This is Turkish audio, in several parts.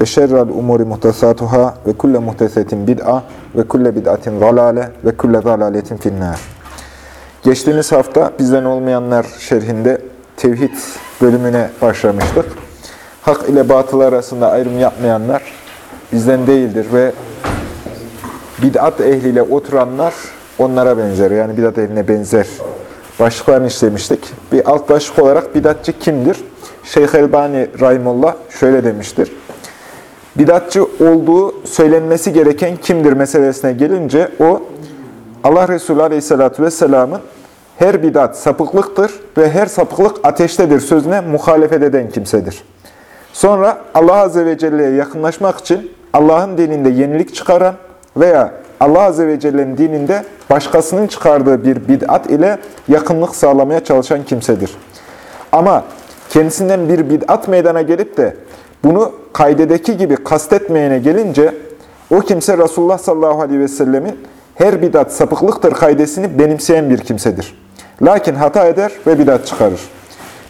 ve şerrel umuri muhtesatuhâ ve kulle muhtesetin bid'a ve kulle bid'atin zalâle ve kulle zalâletin finnâr. Geçtiğimiz hafta bizden olmayanlar şerhinde tevhid bölümüne başlamıştık. Hak ile batıl arasında ayrım yapmayanlar bizden değildir ve bid'at ehliyle oturanlar onlara benzer. Yani bid'at ehline benzer başlıklarını işlemiştik. Bir alt başlık olarak bidatçı kimdir? Şeyh Elbani Rahimullah şöyle demiştir. Bidatçı olduğu söylenmesi gereken kimdir meselesine gelince o Allah Resulü Aleyhisselatü Vesselam'ın her bidat sapıklıktır ve her sapıklık ateştedir sözüne muhalefet eden kimsedir. Sonra Allah Azze ve Celle'ye yakınlaşmak için Allah'ın dininde yenilik çıkaran veya Allah Azze ve Celle'nin dininde başkasının çıkardığı bir bid'at ile yakınlık sağlamaya çalışan kimsedir. Ama kendisinden bir bid'at meydana gelip de bunu kaydedeki gibi kastetmeyene gelince o kimse Resulullah sallallahu aleyhi ve sellemin her bidat sapıklıktır kaydesini benimseyen bir kimsedir. Lakin hata eder ve bidat çıkarır.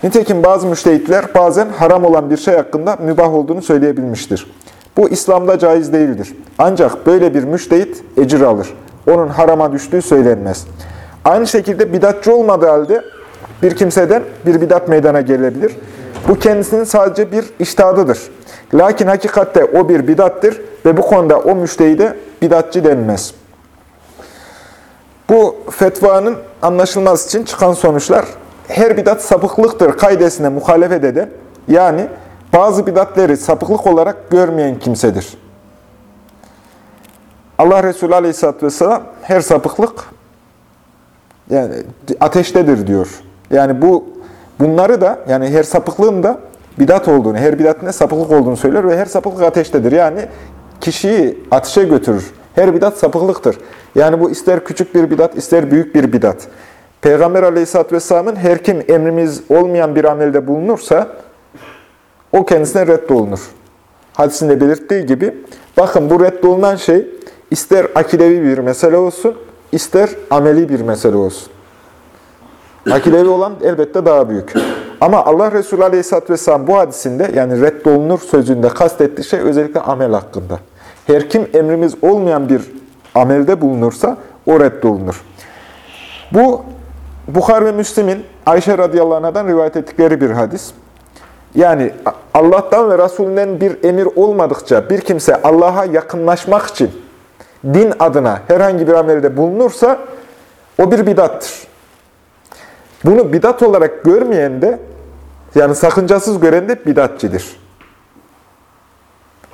Nitekim bazı müştehitler bazen haram olan bir şey hakkında mübah olduğunu söyleyebilmiştir. Bu İslam'da caiz değildir. Ancak böyle bir müştehit ecir alır. Onun harama düştüğü söylenmez. Aynı şekilde bidatçı olmadığı halde bir kimseden bir bidat meydana gelebilir. Bu kendisinin sadece bir iştahadıdır. Lakin hakikatte o bir bidattır ve bu konuda o müştehide bidatçı denmez. Bu fetvanın anlaşılması için çıkan sonuçlar her bidat sapıklıktır kaidesine muhalefet eden, yani bazı bidatleri sapıklık olarak görmeyen kimsedir. Allah Resulü Aleyhisselatü Vesselam her sapıklık yani ateştedir diyor. Yani bu bunları da yani her sapıklığın da bidat olduğunu, her bidatın da sapıklık olduğunu söyler ve her sapıklık ateştedir. Yani kişiyi ateşe götürür. Her bidat sapıklıktır. Yani bu ister küçük bir bidat, ister büyük bir bidat. Peygamber Aleyhisselatü Vesselam'ın her kim emrimiz olmayan bir amelde bulunursa o kendisine reddolunur. Hadisinde belirttiği gibi bakın bu reddolunan şey ister akidevi bir mesele olsun, ister ameli bir mesele olsun. Akidevi olan elbette daha büyük. Ama Allah Resulü Aleyhisselatü Vesselam bu hadisinde yani reddolunur sözünde kastettiği şey özellikle amel hakkında. Her kim emrimiz olmayan bir amelde bulunursa o reddolunur. Bu Bukhar ve Müslim'in Ayşe radıyallahu anh'dan rivayet ettikleri bir hadis. Yani Allah'tan ve Resulünden bir emir olmadıkça bir kimse Allah'a yakınlaşmak için din adına herhangi bir amelde bulunursa o bir bidattır. Bunu bidat olarak görmeyen de yani sakıncasız gören de bidatçidir.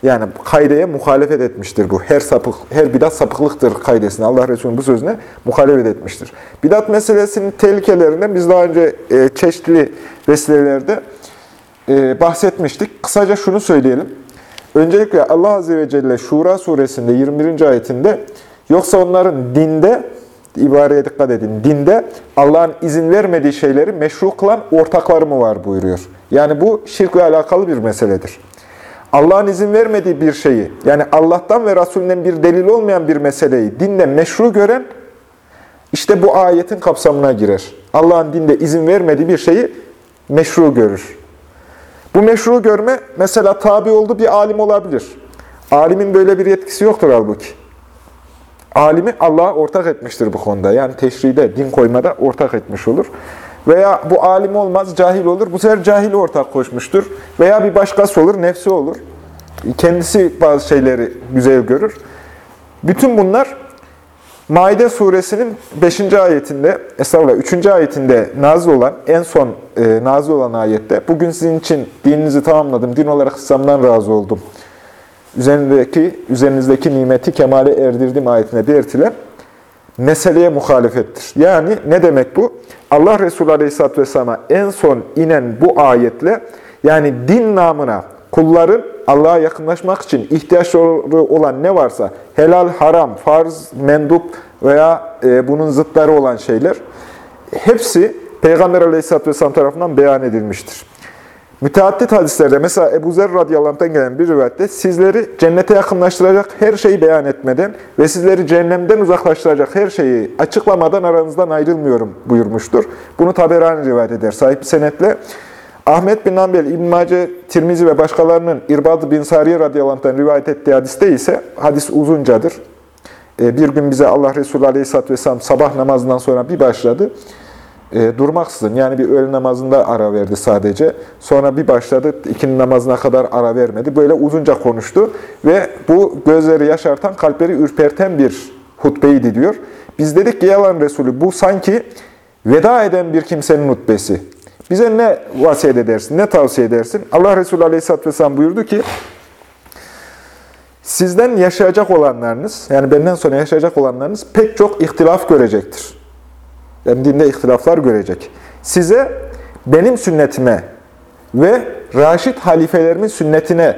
Yani kaideye muhalefet etmiştir bu. Her sapık, her bidat sapıklıktır kaidesine. Allah Resulü'nün bu sözüne muhalefet etmiştir. Bidat meselesinin tehlikelerinden biz daha önce e, çeşitli vesilelerde e, bahsetmiştik. Kısaca şunu söyleyelim. Öncelikle Allah Azze ve Celle Şura suresinde 21. ayetinde yoksa onların dinde ibareye dikkat edin. Dinde Allah'ın izin vermediği şeyleri meşru kılan ortakları mı var buyuruyor. Yani bu şirkle alakalı bir meseledir. Allah'ın izin vermediği bir şeyi, yani Allah'tan ve Resulünden bir delil olmayan bir meseleyi dinde meşru gören, işte bu ayetin kapsamına girer. Allah'ın dinde izin vermediği bir şeyi meşru görür. Bu meşru görme, mesela tabi olduğu bir alim olabilir. Alimin böyle bir yetkisi yoktur halbuki. Alimi Allah'a ortak etmiştir bu konuda. Yani teşride, din koymada ortak etmiş olur. Veya bu alim olmaz, cahil olur. Bu sefer cahili ortak koşmuştur. Veya bir başkası olur, nefsi olur. Kendisi bazı şeyleri güzel görür. Bütün bunlar Maide suresinin 5. ayetinde, estağfurullah 3. ayetinde nazil olan, en son e, nazil olan ayette, bugün sizin için dininizi tamamladım, din olarak İslam'dan razı oldum. Üzerindeki, üzerinizdeki nimeti kemale erdirdim ayetine belirtilen meseleye muhalefettir. Yani ne demek bu? Allah Resulü Aleyhisselatü Vesselam'a en son inen bu ayetle, yani din namına kulların Allah'a yakınlaşmak için ihtiyaçları olan ne varsa helal, haram, farz, mendup veya e, bunun zıtları olan şeyler hepsi Peygamber aleyhisselatü vesselam tarafından beyan edilmiştir. Müteaddit hadislerde mesela Ebu Zer radıyallahu gelen bir rivayette sizleri cennete yakınlaştıracak her şeyi beyan etmeden ve sizleri cehennemden uzaklaştıracak her şeyi açıklamadan aranızdan ayrılmıyorum buyurmuştur. Bunu Taberani rivayet eder sahip senetle. Ahmet bin Ambel, İbn Mace, Tirmizi ve başkalarının İrbad bin Sariye radıyallahu rivayet ettiği hadiste ise hadis uzuncadır. Ee, bir gün bize Allah Resulü aleyhisselatü vesselam sabah namazından sonra bir başladı e, durmaksızın yani bir öğle namazında ara verdi sadece. Sonra bir başladı ikindi namazına kadar ara vermedi. Böyle uzunca konuştu ve bu gözleri yaşartan, kalpleri ürperten bir hutbeydi diyor. Biz dedik ki yalan Resulü bu sanki veda eden bir kimsenin hutbesi. Bize ne vasiyet edersin, ne tavsiye edersin? Allah Resulü Aleyhisselatü Vesselam buyurdu ki, sizden yaşayacak olanlarınız, yani benden sonra yaşayacak olanlarınız pek çok ihtilaf görecektir. Yani dinde ihtilaflar görecek. Size benim sünnetime ve Raşid halifelerimin sünnetine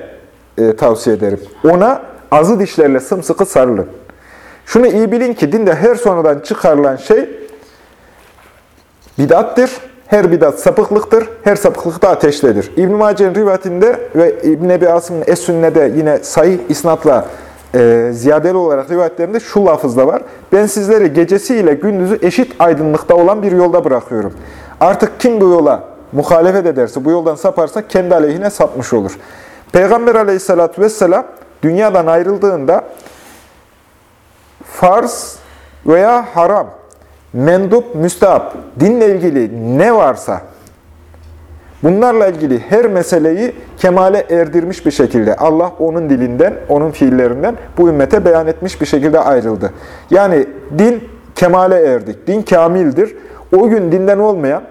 e, tavsiye ederim. Ona azı dişlerle sımsıkı sarılın. Şunu iyi bilin ki dinde her sonradan çıkarılan şey bidattir. Her bidat sapıklıktır. Her sapıklık da ateşledir. İbn-i Mace'nin rivayetinde ve İbn-i Ebi Asım'ın Es-Sünne'de yine sahih isnatla e, ziyadeli olarak rivayetlerinde şu lafızda var. Ben sizleri gecesiyle gündüzü eşit aydınlıkta olan bir yolda bırakıyorum. Artık kim bu yola muhalefet ederse, bu yoldan saparsa kendi aleyhine sapmış olur. Peygamber aleyhissalatü vesselam dünyadan ayrıldığında farz veya haram, mendup, müstahap, dinle ilgili ne varsa Bunlarla ilgili her meseleyi kemale erdirmiş bir şekilde Allah onun dilinden, onun fiillerinden bu ümmete beyan etmiş bir şekilde ayrıldı. Yani din kemale erdik, din kamildir. O gün dinden olmayan,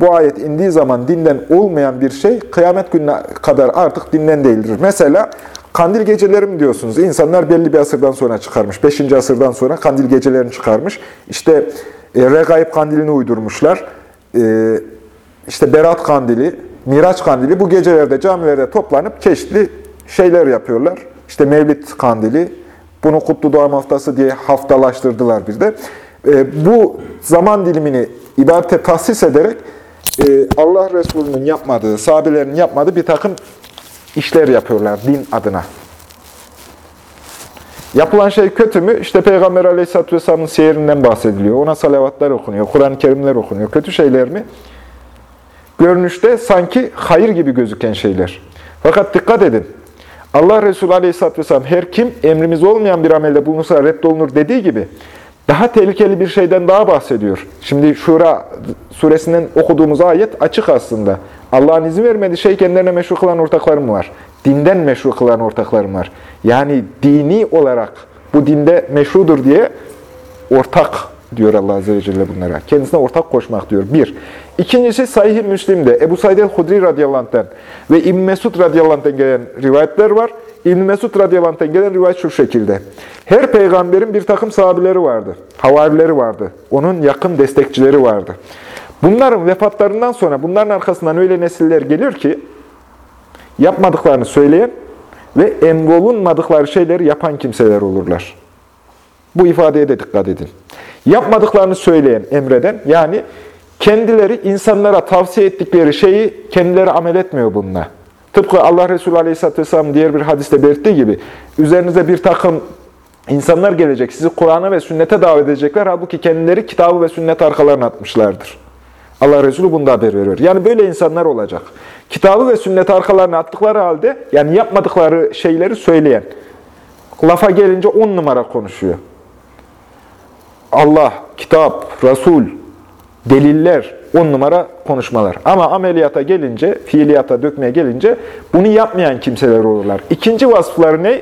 bu ayet indiği zaman dinden olmayan bir şey kıyamet gününe kadar artık dinden değildir. Mesela kandil geceleri mi diyorsunuz? İnsanlar belli bir asırdan sonra çıkarmış. 5. asırdan sonra kandil gecelerini çıkarmış. İşte e, regaib kandilini uydurmuşlar. E, işte Berat Kandili, Miraç Kandili bu gecelerde camilerde toplanıp çeşitli şeyler yapıyorlar. İşte Mevlid Kandili, bunu Kutlu Doğum Haftası diye haftalaştırdılar bir de. E, bu zaman dilimini ibadete tahsis ederek e, Allah Resulü'nün yapmadığı, sahabelerin yapmadığı bir takım işler yapıyorlar din adına. Yapılan şey kötü mü? İşte Peygamber Aleyhisselatü Vesselam'ın seyirinden bahsediliyor. Ona salavatlar okunuyor, Kur'an-ı Kerimler okunuyor. Kötü şeyler mi? Görünüşte sanki hayır gibi gözüken şeyler. Fakat dikkat edin. Allah Resulü Aleyhisselatü Vesselam her kim emrimiz olmayan bir amelde bulunursa reddolunur dediği gibi daha tehlikeli bir şeyden daha bahsediyor. Şimdi Şura suresinden okuduğumuz ayet açık aslında. Allah'ın izin vermediği şey kendilerine meşru kılan ortaklarım var. Dinden meşru kılan ortaklarım var. Yani dini olarak bu dinde meşrudur diye ortak diyor Allah Azze ve Celle bunlara. Kendisine ortak koşmak diyor. Bir. İkincisi Sahih-i Müslim'de Ebu Said el-Hudri radıyallahu ve İbn Mesud radıyallahu gelen rivayetler var. İbn Mesud radıyallahu gelen rivayet şu şekilde. Her peygamberin bir takım sahabileri vardı. Havarileri vardı. Onun yakın destekçileri vardı. Bunların vefatlarından sonra bunların arkasından öyle nesiller gelir ki yapmadıklarını söyleyen ve emrolunmadıkları şeyleri yapan kimseler olurlar. Bu ifadeye de dikkat edin. Yapmadıklarını söyleyen, emreden, yani kendileri insanlara tavsiye ettikleri şeyi kendileri amel etmiyor bununla. Tıpkı Allah Resulü Aleyhisselatü Vesselam diğer bir hadiste belirttiği gibi, üzerinize bir takım insanlar gelecek, sizi Kur'an'a ve sünnete davet edecekler, halbuki kendileri kitabı ve sünnet arkalarına atmışlardır. Allah Resulü bunda haber veriyor. Yani böyle insanlar olacak. Kitabı ve sünnet arkalarına attıkları halde, yani yapmadıkları şeyleri söyleyen, lafa gelince on numara konuşuyor. Allah, kitap, Resul, deliller, on numara konuşmalar. Ama ameliyata gelince, fiiliyata dökmeye gelince bunu yapmayan kimseler olurlar. İkinci vasıfları ne?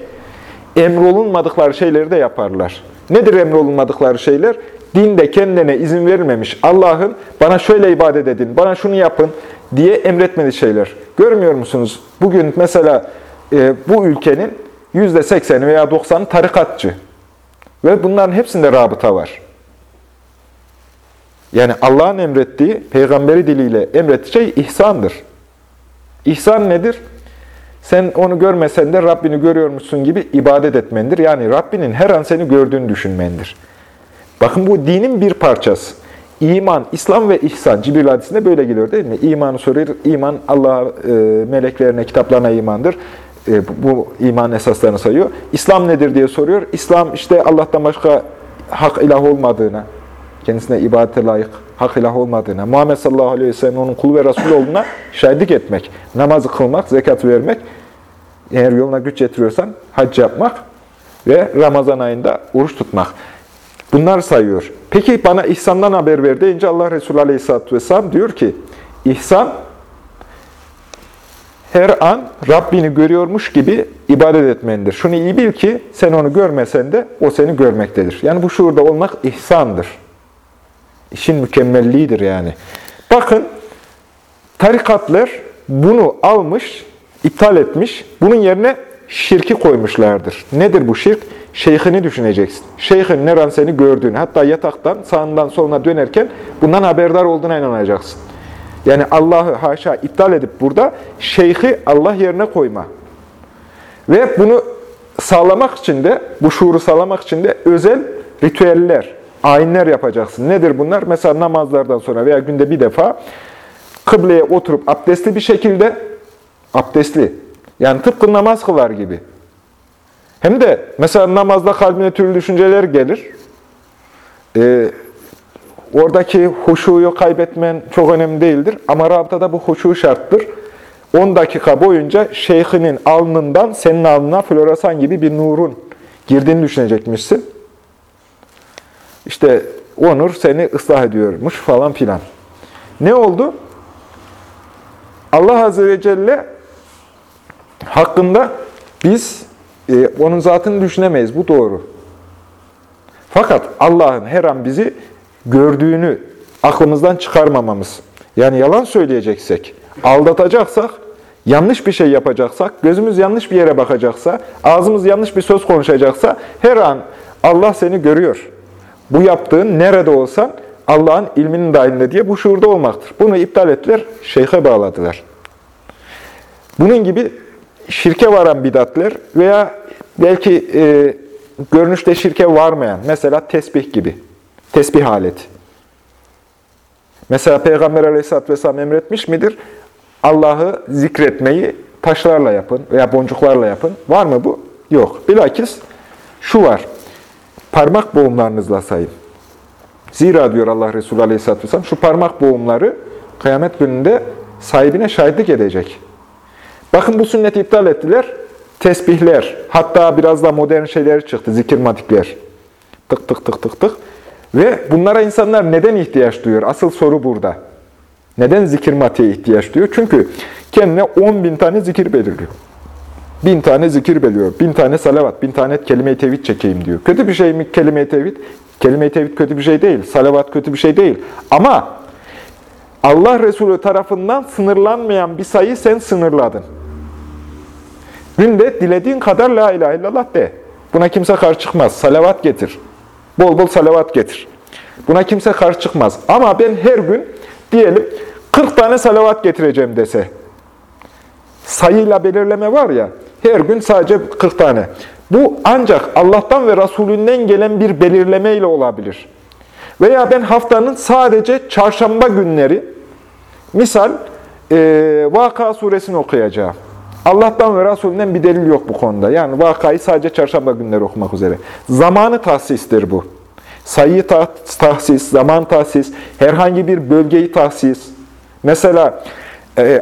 Emrolunmadıkları şeyleri de yaparlar. Nedir emrolunmadıkları şeyler? Dinde kendine izin verilmemiş. Allah'ın bana şöyle ibadet edin, bana şunu yapın diye emretmediği şeyler. Görmüyor musunuz? Bugün mesela e, bu ülkenin %80'i veya 90'ı tarikatçı. Ve bunların hepsinde rabıta var. Yani Allah'ın emrettiği, peygamberi diliyle emrettiği şey ihsandır. İhsan nedir? Sen onu görmesen de Rabbini görüyormuşsun gibi ibadet etmendir. Yani Rabbinin her an seni gördüğünü düşünmendir. Bakın bu dinin bir parçası. İman, İslam ve ihsan. Cibril hadisinde böyle geliyor değil mi? İmanı soruyor. İman Allah'a, e, meleklerine, kitaplarına imandır. E, bu, iman esaslarını sayıyor. İslam nedir diye soruyor. İslam işte Allah'tan başka hak ilah olmadığına, kendisine ibadete layık hak ilah olmadığına, Muhammed sallallahu aleyhi ve sellem onun kulu ve Resulü olduğuna şahitlik etmek, namazı kılmak, zekat vermek, eğer yoluna güç getiriyorsan hac yapmak ve Ramazan ayında oruç tutmak. Bunlar sayıyor. Peki bana ihsandan haber ver deyince Allah Resulü Aleyhisselatü Vesselam diyor ki, ihsan her an Rabbini görüyormuş gibi ibadet etmendir. Şunu iyi bil ki sen onu görmesen de o seni görmektedir. Yani bu şuurda olmak ihsandır. İşin mükemmelliğidir yani. Bakın tarikatlar bunu almış, iptal etmiş, bunun yerine şirki koymuşlardır. Nedir bu şirk? Şeyhini düşüneceksin. Şeyhin her seni gördüğünü, hatta yataktan sağından soluna dönerken bundan haberdar olduğuna inanacaksın. Yani Allah'ı haşa iptal edip burada şeyhi Allah yerine koyma. Ve bunu sağlamak için de, bu şuuru sağlamak için de özel ritüeller, ayinler yapacaksın. Nedir bunlar? Mesela namazlardan sonra veya günde bir defa kıbleye oturup abdestli bir şekilde, abdestli, yani tıpkı namaz kılar gibi. Hem de mesela namazda kalbine türlü düşünceler gelir. Ee, oradaki huşuyu kaybetmen çok önemli değildir. Ama rabıtada bu huşu şarttır. 10 dakika boyunca şeyhinin alnından senin alnına floresan gibi bir nurun girdiğini düşünecekmişsin. İşte o nur seni ıslah ediyormuş falan filan. Ne oldu? Allah Azze ve Celle hakkında biz e, onun zatını düşünemeyiz. Bu doğru. Fakat Allah'ın her an bizi gördüğünü aklımızdan çıkarmamamız. Yani yalan söyleyeceksek, aldatacaksak, yanlış bir şey yapacaksak, gözümüz yanlış bir yere bakacaksa, ağzımız yanlış bir söz konuşacaksa her an Allah seni görüyor. Bu yaptığın nerede olsan Allah'ın ilminin dahilinde diye bu şuurda olmaktır. Bunu iptal ettiler, şeyhe bağladılar. Bunun gibi şirke varan bidatler veya belki e, görünüşte şirke varmayan, mesela tesbih gibi, tesbih aleti. Mesela Peygamber aleyhisselatü vesselam emretmiş midir? Allah'ı zikretmeyi taşlarla yapın veya boncuklarla yapın. Var mı bu? Yok. Bilakis şu var. Parmak boğumlarınızla sayın. Zira diyor Allah Resulü Aleyhisselatü Vesselam, şu parmak boğumları kıyamet gününde sahibine şahitlik edecek. Bakın bu sünneti iptal ettiler. Tesbihler, hatta biraz da modern şeyler çıktı, zikirmatikler. Tık tık tık tık tık. Ve bunlara insanlar neden ihtiyaç duyuyor? Asıl soru burada. Neden zikirmatiğe ihtiyaç duyuyor? Çünkü kendine 10 bin tane zikir belirliyor. Bin tane zikir belirliyor. Bin tane salavat, bin tane kelime-i tevhid çekeyim diyor. Kötü bir şey mi kelime-i tevhid? Kelime-i tevhid kötü bir şey değil. Salavat kötü bir şey değil. Ama Allah Resulü tarafından sınırlanmayan bir sayı sen sınırladın. Günde dilediğin kadar la ilahe illallah de. Buna kimse karşı çıkmaz. Salavat getir. Bol bol salavat getir. Buna kimse karşı çıkmaz. Ama ben her gün diyelim 40 tane salavat getireceğim dese. Sayıyla belirleme var ya, her gün sadece 40 tane. Bu ancak Allah'tan ve Resulünden gelen bir belirleme ile olabilir. Veya ben haftanın sadece çarşamba günleri, misal e, Vaka suresini okuyacağım. Allah'tan ve Resulünden bir delil yok bu konuda. Yani vakayı sadece çarşamba günleri okumak üzere. Zamanı tahsistir bu. Sayıyı tahsis, zaman tahsis, herhangi bir bölgeyi tahsis. Mesela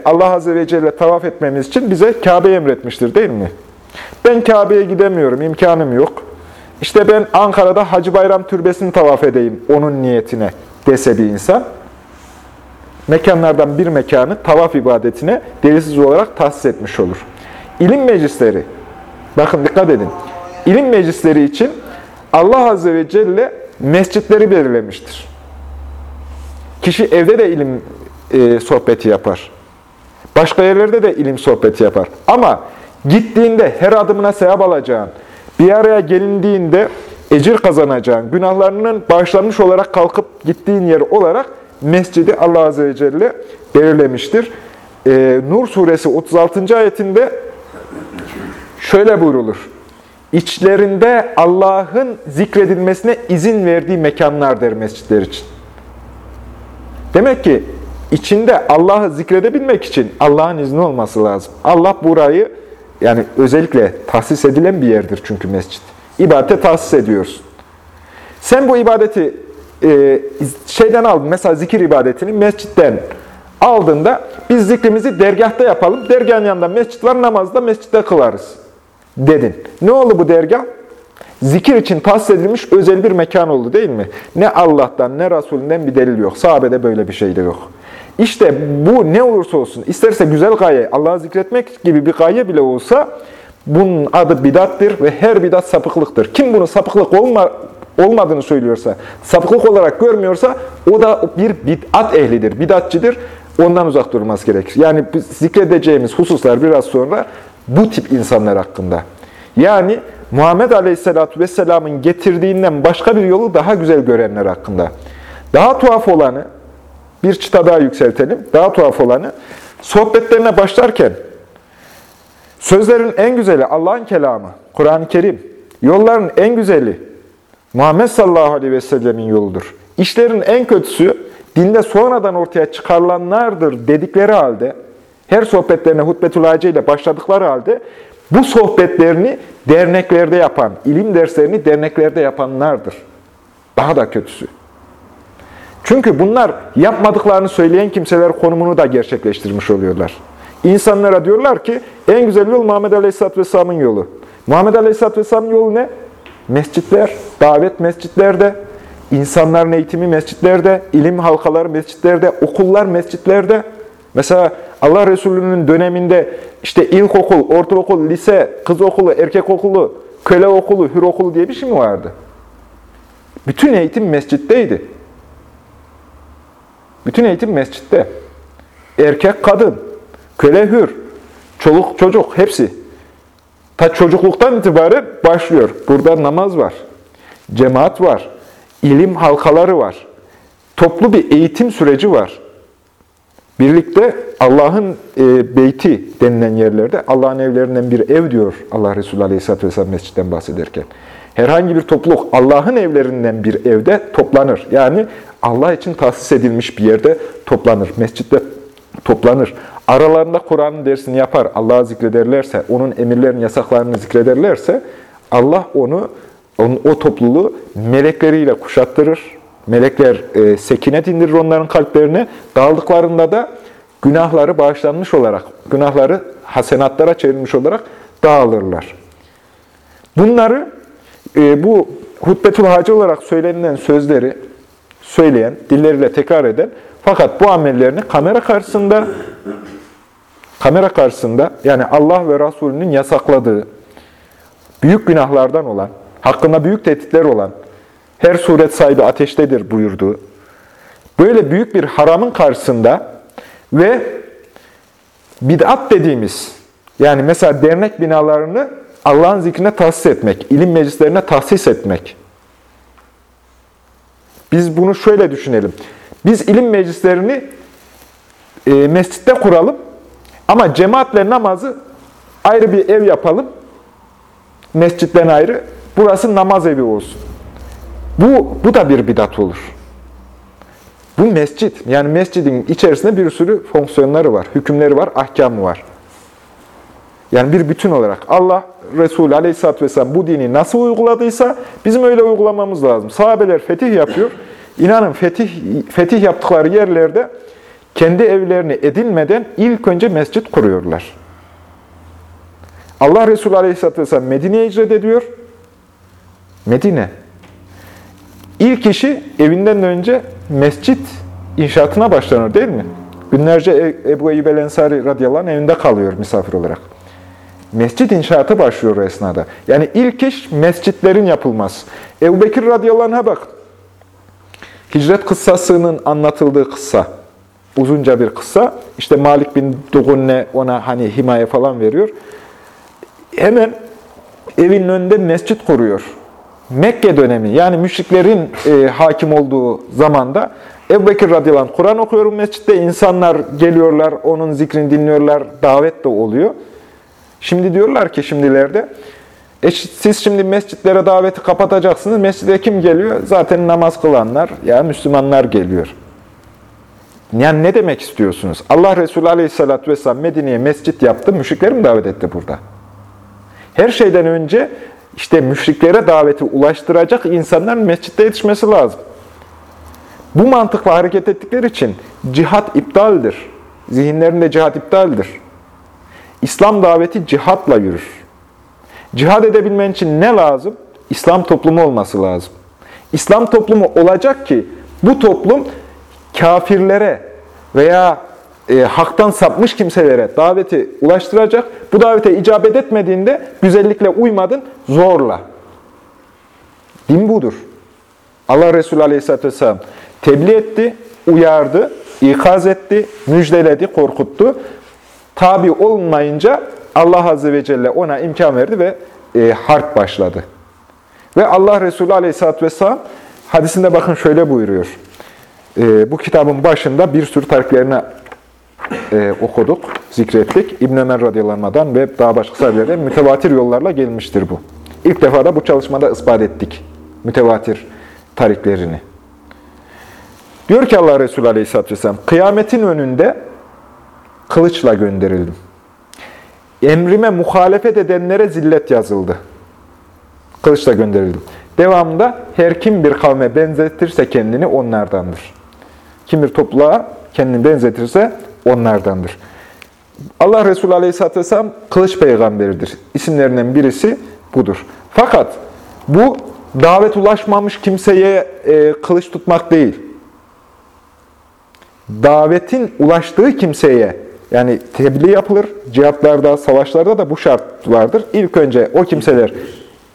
Allah Azze ve Celle tavaf etmemiz için bize Kabe'yi emretmiştir değil mi? Ben Kabe'ye gidemiyorum, imkanım yok. İşte ben Ankara'da Hacı Bayram Türbesi'ni tavaf edeyim onun niyetine dese bir insan mekanlardan bir mekanı tavaf ibadetine delilsiz olarak tahsis etmiş olur. İlim meclisleri, bakın dikkat edin, ilim meclisleri için Allah Azze ve Celle mescitleri belirlemiştir. Kişi evde de ilim e, sohbeti yapar. Başka yerlerde de ilim sohbeti yapar. Ama gittiğinde her adımına sevap alacağın, bir araya gelindiğinde ecir kazanacağın, günahlarının bağışlanmış olarak kalkıp gittiğin yer olarak mescidi Allah Azze ve Celle belirlemiştir. Ee, Nur suresi 36. ayetinde şöyle buyrulur. İçlerinde Allah'ın zikredilmesine izin verdiği mekanlardır mescitler için. Demek ki içinde Allah'ı zikredebilmek için Allah'ın izni olması lazım. Allah burayı yani özellikle tahsis edilen bir yerdir çünkü mescit. İbadete tahsis ediyorsun. Sen bu ibadeti e, şeyden aldın, mesela zikir ibadetini mescitten aldığında biz zikrimizi dergahta yapalım. Dergahın yanında mescit var, namazda mescitte kılarız dedin. Ne oldu bu dergah? Zikir için tahsis edilmiş özel bir mekan oldu değil mi? Ne Allah'tan ne Resulünden bir delil yok. Sahabede böyle bir şey de yok. İşte bu ne olursa olsun, isterse güzel gaye, Allah'ı zikretmek gibi bir gaye bile olsa bunun adı bidattır ve her bidat sapıklıktır. Kim bunu sapıklık olma, olmadığını söylüyorsa, sapıklık olarak görmüyorsa o da bir bid'at ehlidir, bidatçidir. Ondan uzak durması gerekir. Yani zikredeceğimiz hususlar biraz sonra bu tip insanlar hakkında. Yani Muhammed Aleyhisselatü Vesselam'ın getirdiğinden başka bir yolu daha güzel görenler hakkında. Daha tuhaf olanı, bir çıta daha yükseltelim, daha tuhaf olanı, sohbetlerine başlarken, sözlerin en güzeli Allah'ın kelamı, Kur'an-ı Kerim, yolların en güzeli Muhammed sallallahu aleyhi ve sellemin yoludur. İşlerin en kötüsü, dinde sonradan ortaya çıkarılanlardır dedikleri halde, her sohbetlerine hutbetül ile başladıkları halde, bu sohbetlerini derneklerde yapan, ilim derslerini derneklerde yapanlardır. Daha da kötüsü. Çünkü bunlar yapmadıklarını söyleyen kimseler konumunu da gerçekleştirmiş oluyorlar. İnsanlara diyorlar ki en güzel yol Muhammed Aleyhisselatü Vesselam'ın yolu. Muhammed Aleyhisselatü Vesselam'ın yolu ne? Mescitler, davet mescitlerde, insanların eğitimi mescitlerde, ilim halkaları mescitlerde, okullar mescitlerde. Mesela Allah Resulü'nün döneminde işte ilkokul, ortaokul, lise, kız okulu, erkek okulu, köle okulu, hür okulu diye bir şey mi vardı? Bütün eğitim mescitteydi. Bütün eğitim mescitte. Erkek, kadın, köle, hür, çoluk, çocuk hepsi. Ta çocukluktan itibaren başlıyor. Burada namaz var, cemaat var, ilim halkaları var. Toplu bir eğitim süreci var. Birlikte Allah'ın e, beyti denilen yerlerde, Allah'ın evlerinden bir ev diyor Allah Resulü Aleyhisselatü Vesselam mescitten bahsederken. Herhangi bir topluluk Allah'ın evlerinden bir evde toplanır. Yani Allah için tahsis edilmiş bir yerde toplanır. Mescitte toplanır. Aralarında Kur'an'ın dersini yapar, Allah'ı zikrederlerse, onun emirlerini, yasaklarını zikrederlerse, Allah onu, onun, o topluluğu melekleriyle kuşattırır. Melekler e, sekinet indirir onların kalplerine. Dağıldıklarında da günahları bağışlanmış olarak, günahları hasenatlara çevrilmiş olarak dağılırlar. Bunları e, bu hutbetül hacı olarak söylenilen sözleri söyleyen, dilleriyle tekrar eden fakat bu amellerini kamera karşısında kamera karşısında yani Allah ve Resulünün yasakladığı büyük günahlardan olan, hakkında büyük tehditler olan, her suret sahibi ateştedir buyurduğu, böyle büyük bir haramın karşısında ve bid'at dediğimiz, yani mesela dernek binalarını Allah'ın zikrine tahsis etmek, ilim meclislerine tahsis etmek. Biz bunu şöyle düşünelim. Biz ilim meclislerini e, mescitte kuralım ama cemaatle namazı ayrı bir ev yapalım. Mescitten ayrı. Burası namaz evi olsun. Bu, bu da bir bidat olur. Bu mescit. Yani mescidin içerisinde bir sürü fonksiyonları var, hükümleri var, ahkamı var. Yani bir bütün olarak Allah Resulü Aleyhisselatü Vesselam bu dini nasıl uyguladıysa bizim öyle uygulamamız lazım. Sahabeler fetih yapıyor. İnanın fetih, fetih yaptıkları yerlerde kendi evlerini edinmeden ilk önce mescit kuruyorlar. Allah Resulü Aleyhisselatü Vesselam Medine'ye icret ediyor. Medine. İlk işi evinden önce mescit inşaatına başlanır değil mi? Günlerce e- Ebu Eyyub el-Ensari radıyallahu anh evinde kalıyor misafir olarak. Mescit inşaatı başlıyor o esnada. Yani ilk iş mescitlerin yapılması. Ebu Bekir radıyallahu bak. Hicret kıssasının anlatıldığı kıssa. Uzunca bir kıssa. İşte Malik bin Dugunne ona hani himaye falan veriyor. Hemen evin önünde mescit kuruyor. Mekke dönemi yani müşriklerin e, hakim olduğu zamanda Ebu Bekir radıyallahu anh Kur'an okuyorum mescitte. insanlar geliyorlar, onun zikrini dinliyorlar, davet de oluyor. Şimdi diyorlar ki şimdilerde, e siz şimdi mescitlere daveti kapatacaksınız. Mescide kim geliyor? Zaten namaz kılanlar, ya Müslümanlar geliyor. Yani ne demek istiyorsunuz? Allah Resulü Aleyhisselatü Vesselam Medine'ye mescit yaptı, müşrikleri mi davet etti burada? Her şeyden önce işte müşriklere daveti ulaştıracak insanların mescitte yetişmesi lazım. Bu mantıkla hareket ettikleri için cihat iptaldir. Zihinlerinde cihat iptaldir. İslam daveti cihatla yürür. Cihad edebilmen için ne lazım? İslam toplumu olması lazım. İslam toplumu olacak ki bu toplum kafirlere veya e, haktan sapmış kimselere daveti ulaştıracak. Bu davete icabet etmediğinde güzellikle uymadın, zorla. Din budur. Allah Resulü Aleyhisselatü Vesselam tebliğ etti, uyardı, ikaz etti, müjdeledi, korkuttu. Tabi olmayınca Allah Azze ve Celle ona imkan verdi ve e, harp başladı. Ve Allah Resulü Aleyhisselatü Vesselam hadisinde bakın şöyle buyuruyor. E, bu kitabın başında bir sürü tariflerini e, okuduk, zikrettik. İbn Ömer radıyallahu ve daha başka sahabelerden mütevatir yollarla gelmiştir bu. İlk defa da bu çalışmada ispat ettik mütevatir tariklerini. Diyor ki Allah Resulü Aleyhisselatü Vesselam, kıyametin önünde kılıçla gönderildim. Emrime muhalefet edenlere zillet yazıldı. Kılıçla gönderildim. Devamında her kim bir kavme benzetirse kendini onlardandır. Kim bir topluluğa kendini benzetirse onlardandır. Allah Resulü Aleyhisselatü Vesselam kılıç peygamberidir. İsimlerinden birisi budur. Fakat bu davet ulaşmamış kimseye e, kılıç tutmak değil. Davetin ulaştığı kimseye, yani tebliğ yapılır, cihatlarda, savaşlarda da bu şart vardır. İlk önce o kimseler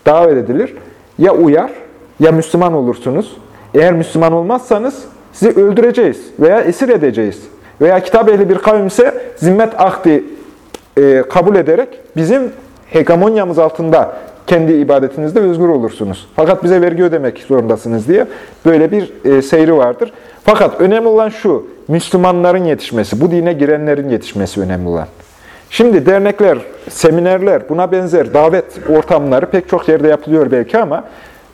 davet edilir. Ya uyar, ya Müslüman olursunuz. Eğer Müslüman olmazsanız sizi öldüreceğiz veya esir edeceğiz. Veya kitap ehli bir kavim ise zimmet akdi e, kabul ederek bizim hegemonyamız altında kendi ibadetinizde özgür olursunuz. Fakat bize vergi ödemek zorundasınız diye böyle bir e, seyri vardır. Fakat önemli olan şu, Müslümanların yetişmesi, bu dine girenlerin yetişmesi önemli olan. Şimdi dernekler, seminerler, buna benzer davet ortamları pek çok yerde yapılıyor belki ama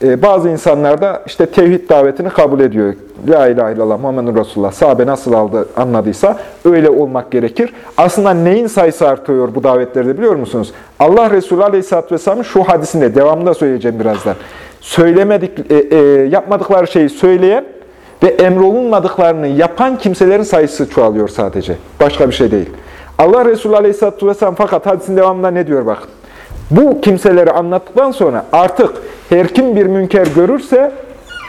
e, bazı insanlar da işte tevhid davetini kabul ediyor. La ilahe illallah Muhammedun Resulullah sahabe nasıl aldı, anladıysa öyle olmak gerekir. Aslında neyin sayısı artıyor bu davetlerde biliyor musunuz? Allah Resulü Aleyhisselatü Vesselam'ın şu hadisinde, devamında söyleyeceğim birazdan. Söylemedik, e, e, yapmadıkları şeyi söyleyen ve emrolunmadıklarını yapan kimselerin sayısı çoğalıyor sadece. Başka bir şey değil. Allah Resulü Aleyhisselatü Vesselam fakat hadisin devamında ne diyor bakın. Bu kimseleri anlattıktan sonra artık her kim bir münker görürse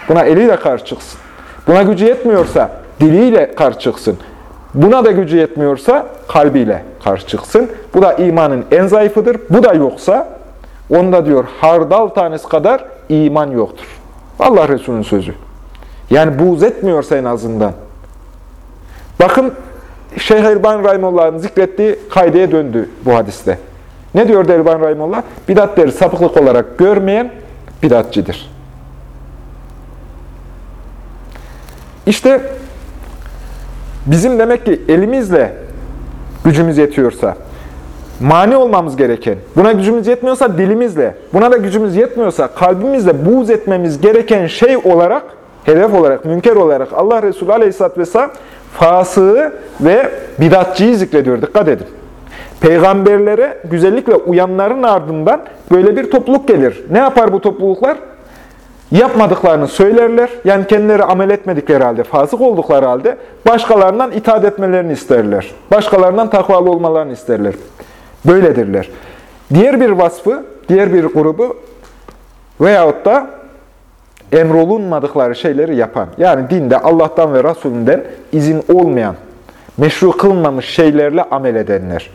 buna eliyle karşı çıksın. Buna gücü yetmiyorsa diliyle karşı çıksın. Buna da gücü yetmiyorsa kalbiyle karşı çıksın. Bu da imanın en zayıfıdır. Bu da yoksa onda diyor hardal tanesi kadar iman yoktur. Allah Resulü'nün sözü. Yani buğz etmiyorsa en azından. Bakın Şeyh Elban Rahimullah'ın zikrettiği kaideye döndü bu hadiste. Ne diyor Elban Rahimullah? Bidatleri sapıklık olarak görmeyen bidatçidir. İşte bizim demek ki elimizle gücümüz yetiyorsa, mani olmamız gereken, buna gücümüz yetmiyorsa dilimizle, buna da gücümüz yetmiyorsa kalbimizle buğz etmemiz gereken şey olarak, hedef olarak, münker olarak Allah Resulü Aleyhisselatü Vesselam fasığı ve bidatçıyı zikrediyor. Dikkat edin. Peygamberlere güzellikle uyanların ardından böyle bir topluluk gelir. Ne yapar bu topluluklar? Yapmadıklarını söylerler. Yani kendileri amel etmedikleri halde, fasık oldukları halde başkalarından itaat etmelerini isterler. Başkalarından takvalı olmalarını isterler. Böyledirler. Diğer bir vasfı, diğer bir grubu veyahut da emrolunmadıkları şeyleri yapan, yani dinde Allah'tan ve Resulünden izin olmayan, meşru kılmamış şeylerle amel edenler.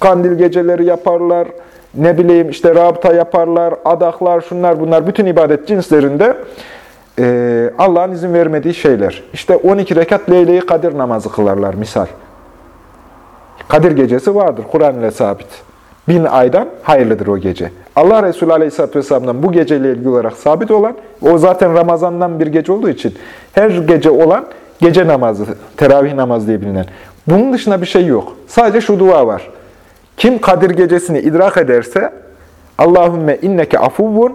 Kandil geceleri yaparlar, ne bileyim işte rabıta yaparlar, adaklar, şunlar bunlar, bütün ibadet cinslerinde e, Allah'ın izin vermediği şeyler. İşte 12 rekat Leyle-i Kadir namazı kılarlar misal. Kadir gecesi vardır, Kur'an ile sabit. Bin aydan hayırlıdır o gece. Allah Resulü Aleyhisselatü Vesselam'dan bu geceyle ilgili olarak sabit olan, o zaten Ramazan'dan bir gece olduğu için her gece olan gece namazı, teravih namazı diye bilinen. Bunun dışında bir şey yok. Sadece şu dua var. Kim Kadir gecesini idrak ederse Allahümme inneke afuvvun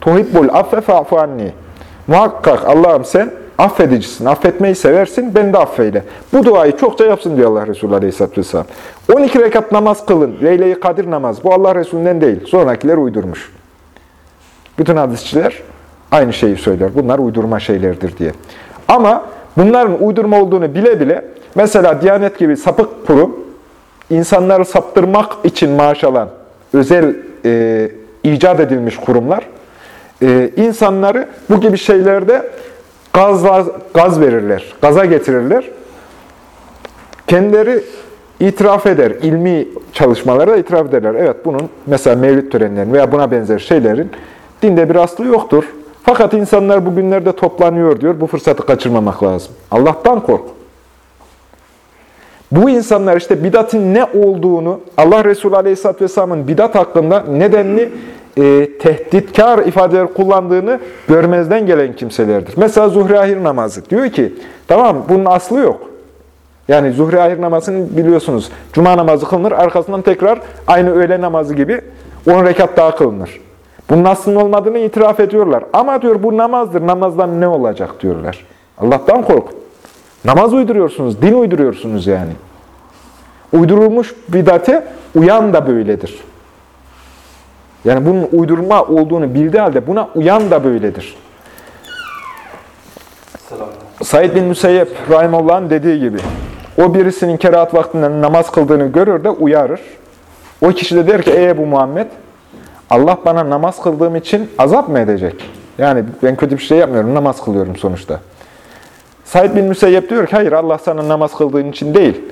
tuhibbul affe fa'fu anni. Muhakkak Allah'ım sen affedicisin, affetmeyi seversin, beni de affeyle. Bu duayı çokça yapsın diyor Allah Resulü Aleyhisselatü Vesselam. 12 rekat namaz kılın, Leyle-i Kadir namaz. Bu Allah Resulü'nden değil, sonrakiler uydurmuş. Bütün hadisçiler aynı şeyi söyler. Bunlar uydurma şeylerdir diye. Ama bunların uydurma olduğunu bile bile, mesela Diyanet gibi sapık kurum, insanları saptırmak için maaş alan özel e, icat edilmiş kurumlar, e, insanları bu gibi şeylerde gaz, gaz verirler, gaza getirirler. Kendileri itiraf eder, ilmi çalışmalara itiraf ederler. Evet bunun mesela mevlüt törenlerinin veya buna benzer şeylerin dinde bir aslı yoktur. Fakat insanlar bugünlerde toplanıyor diyor, bu fırsatı kaçırmamak lazım. Allah'tan kork. Bu insanlar işte bidatın ne olduğunu, Allah Resulü Aleyhisselatü Vesselam'ın bidat hakkında nedenli e, tehditkar ifadeler kullandığını görmezden gelen kimselerdir. Mesela zuhri ahir namazı. Diyor ki, tamam bunun aslı yok. Yani zuhri ahir namazını biliyorsunuz. Cuma namazı kılınır, arkasından tekrar aynı öğle namazı gibi 10 rekat daha kılınır. Bunun aslının olmadığını itiraf ediyorlar. Ama diyor bu namazdır, namazdan ne olacak diyorlar. Allah'tan kork. Namaz uyduruyorsunuz, din uyduruyorsunuz yani. Uydurulmuş bidate uyan da böyledir. Yani bunun uydurma olduğunu bildiği halde buna uyan da böyledir. Said bin Müseyyep Rahimullah'ın dediği gibi, o birisinin kerahat vaktinde namaz kıldığını görür de uyarır. O kişi de der ki, ey bu Muhammed, Allah bana namaz kıldığım için azap mı edecek? Yani ben kötü bir şey yapmıyorum, namaz kılıyorum sonuçta. Said bin Müseyyep diyor ki, hayır Allah sana namaz kıldığın için değil,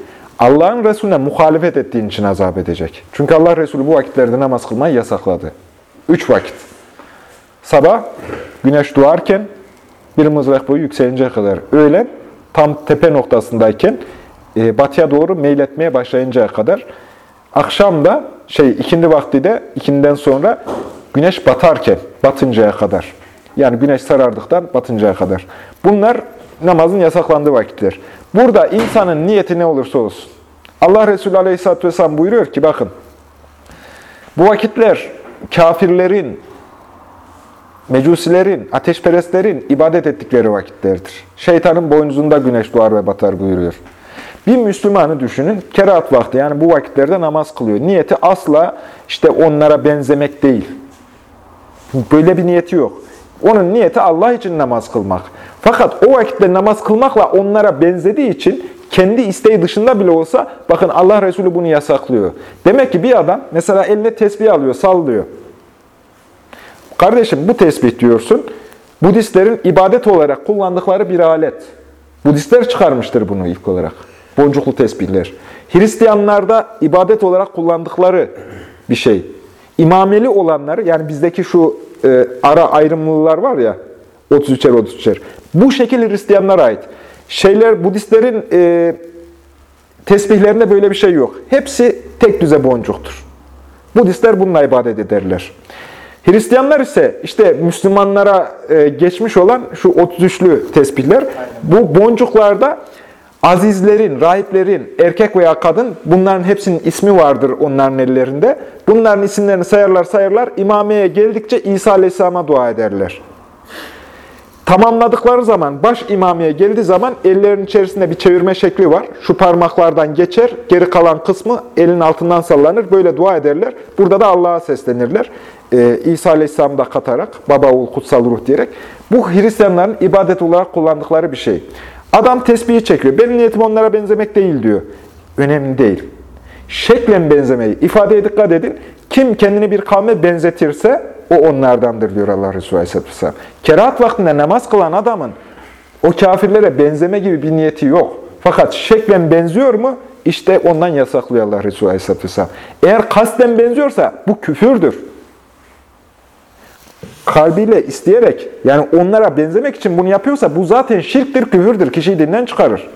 Allah'ın Resulüne muhalefet ettiğin için azap edecek. Çünkü Allah Resulü bu vakitlerde namaz kılmayı yasakladı. Üç vakit. Sabah, güneş doğarken, bir mızrak boyu yükselinceye kadar. Öğlen, tam tepe noktasındayken, e, batıya doğru meyletmeye başlayıncaya kadar. Akşam da, şey, ikindi vakti de, ikinden sonra güneş batarken, batıncaya kadar. Yani güneş sarardıktan batıncaya kadar. Bunlar namazın yasaklandığı vakitler. Burada insanın niyeti ne olursa olsun. Allah Resulü Aleyhisselatü Vesselam buyuruyor ki bakın, bu vakitler kafirlerin, mecusilerin, ateşperestlerin ibadet ettikleri vakitlerdir. Şeytanın boynuzunda güneş doğar ve batar buyuruyor. Bir Müslümanı düşünün, kerahat vakti yani bu vakitlerde namaz kılıyor. Niyeti asla işte onlara benzemek değil. Böyle bir niyeti yok. Onun niyeti Allah için namaz kılmak. Fakat o vakitte namaz kılmakla onlara benzediği için kendi isteği dışında bile olsa bakın Allah Resulü bunu yasaklıyor. Demek ki bir adam mesela eline tesbih alıyor, sallıyor. Kardeşim bu tesbih diyorsun. Budistlerin ibadet olarak kullandıkları bir alet. Budistler çıkarmıştır bunu ilk olarak. Boncuklu tesbihler. Hristiyanlarda ibadet olarak kullandıkları bir şey. İmameli olanları yani bizdeki şu e, ara ayrımlılar var ya 33'er 33'er. Bu şekil Hristiyanlara ait. Şeyler Budistlerin e, tesbihlerinde böyle bir şey yok. Hepsi tek düze boncuktur. Budistler bununla ibadet ederler. Hristiyanlar ise işte Müslümanlara e, geçmiş olan şu 33'lü tesbihler. Bu boncuklarda azizlerin, rahiplerin, erkek veya kadın bunların hepsinin ismi vardır onların ellerinde. Bunların isimlerini sayarlar sayarlar. İmameye geldikçe İsa Aleyhisselam'a dua ederler. Tamamladıkları zaman, baş imamiye geldiği zaman ellerin içerisinde bir çevirme şekli var. Şu parmaklardan geçer, geri kalan kısmı elin altından sallanır. Böyle dua ederler. Burada da Allah'a seslenirler. Ee, İsa Aleyhisselam'ı da katarak, baba, oğul, kutsal ruh diyerek. Bu Hristiyanların ibadet olarak kullandıkları bir şey. Adam tesbihi çekiyor. Benim niyetim onlara benzemek değil diyor. Önemli değil. Şeklen benzemeyi, ifadeye dikkat edin. Kim kendini bir kavme benzetirse o onlardandır diyor Allah Resulü Aleyhisselatü Vesselam. Kerahat vaktinde namaz kılan adamın o kafirlere benzeme gibi bir niyeti yok. Fakat şeklen benziyor mu? İşte ondan yasaklıyor Allah Resulü Aleyhisselatü Vesselam. Eğer kasten benziyorsa bu küfürdür. Kalbiyle isteyerek, yani onlara benzemek için bunu yapıyorsa bu zaten şirktir, küfürdür. Kişiyi dinden çıkarır.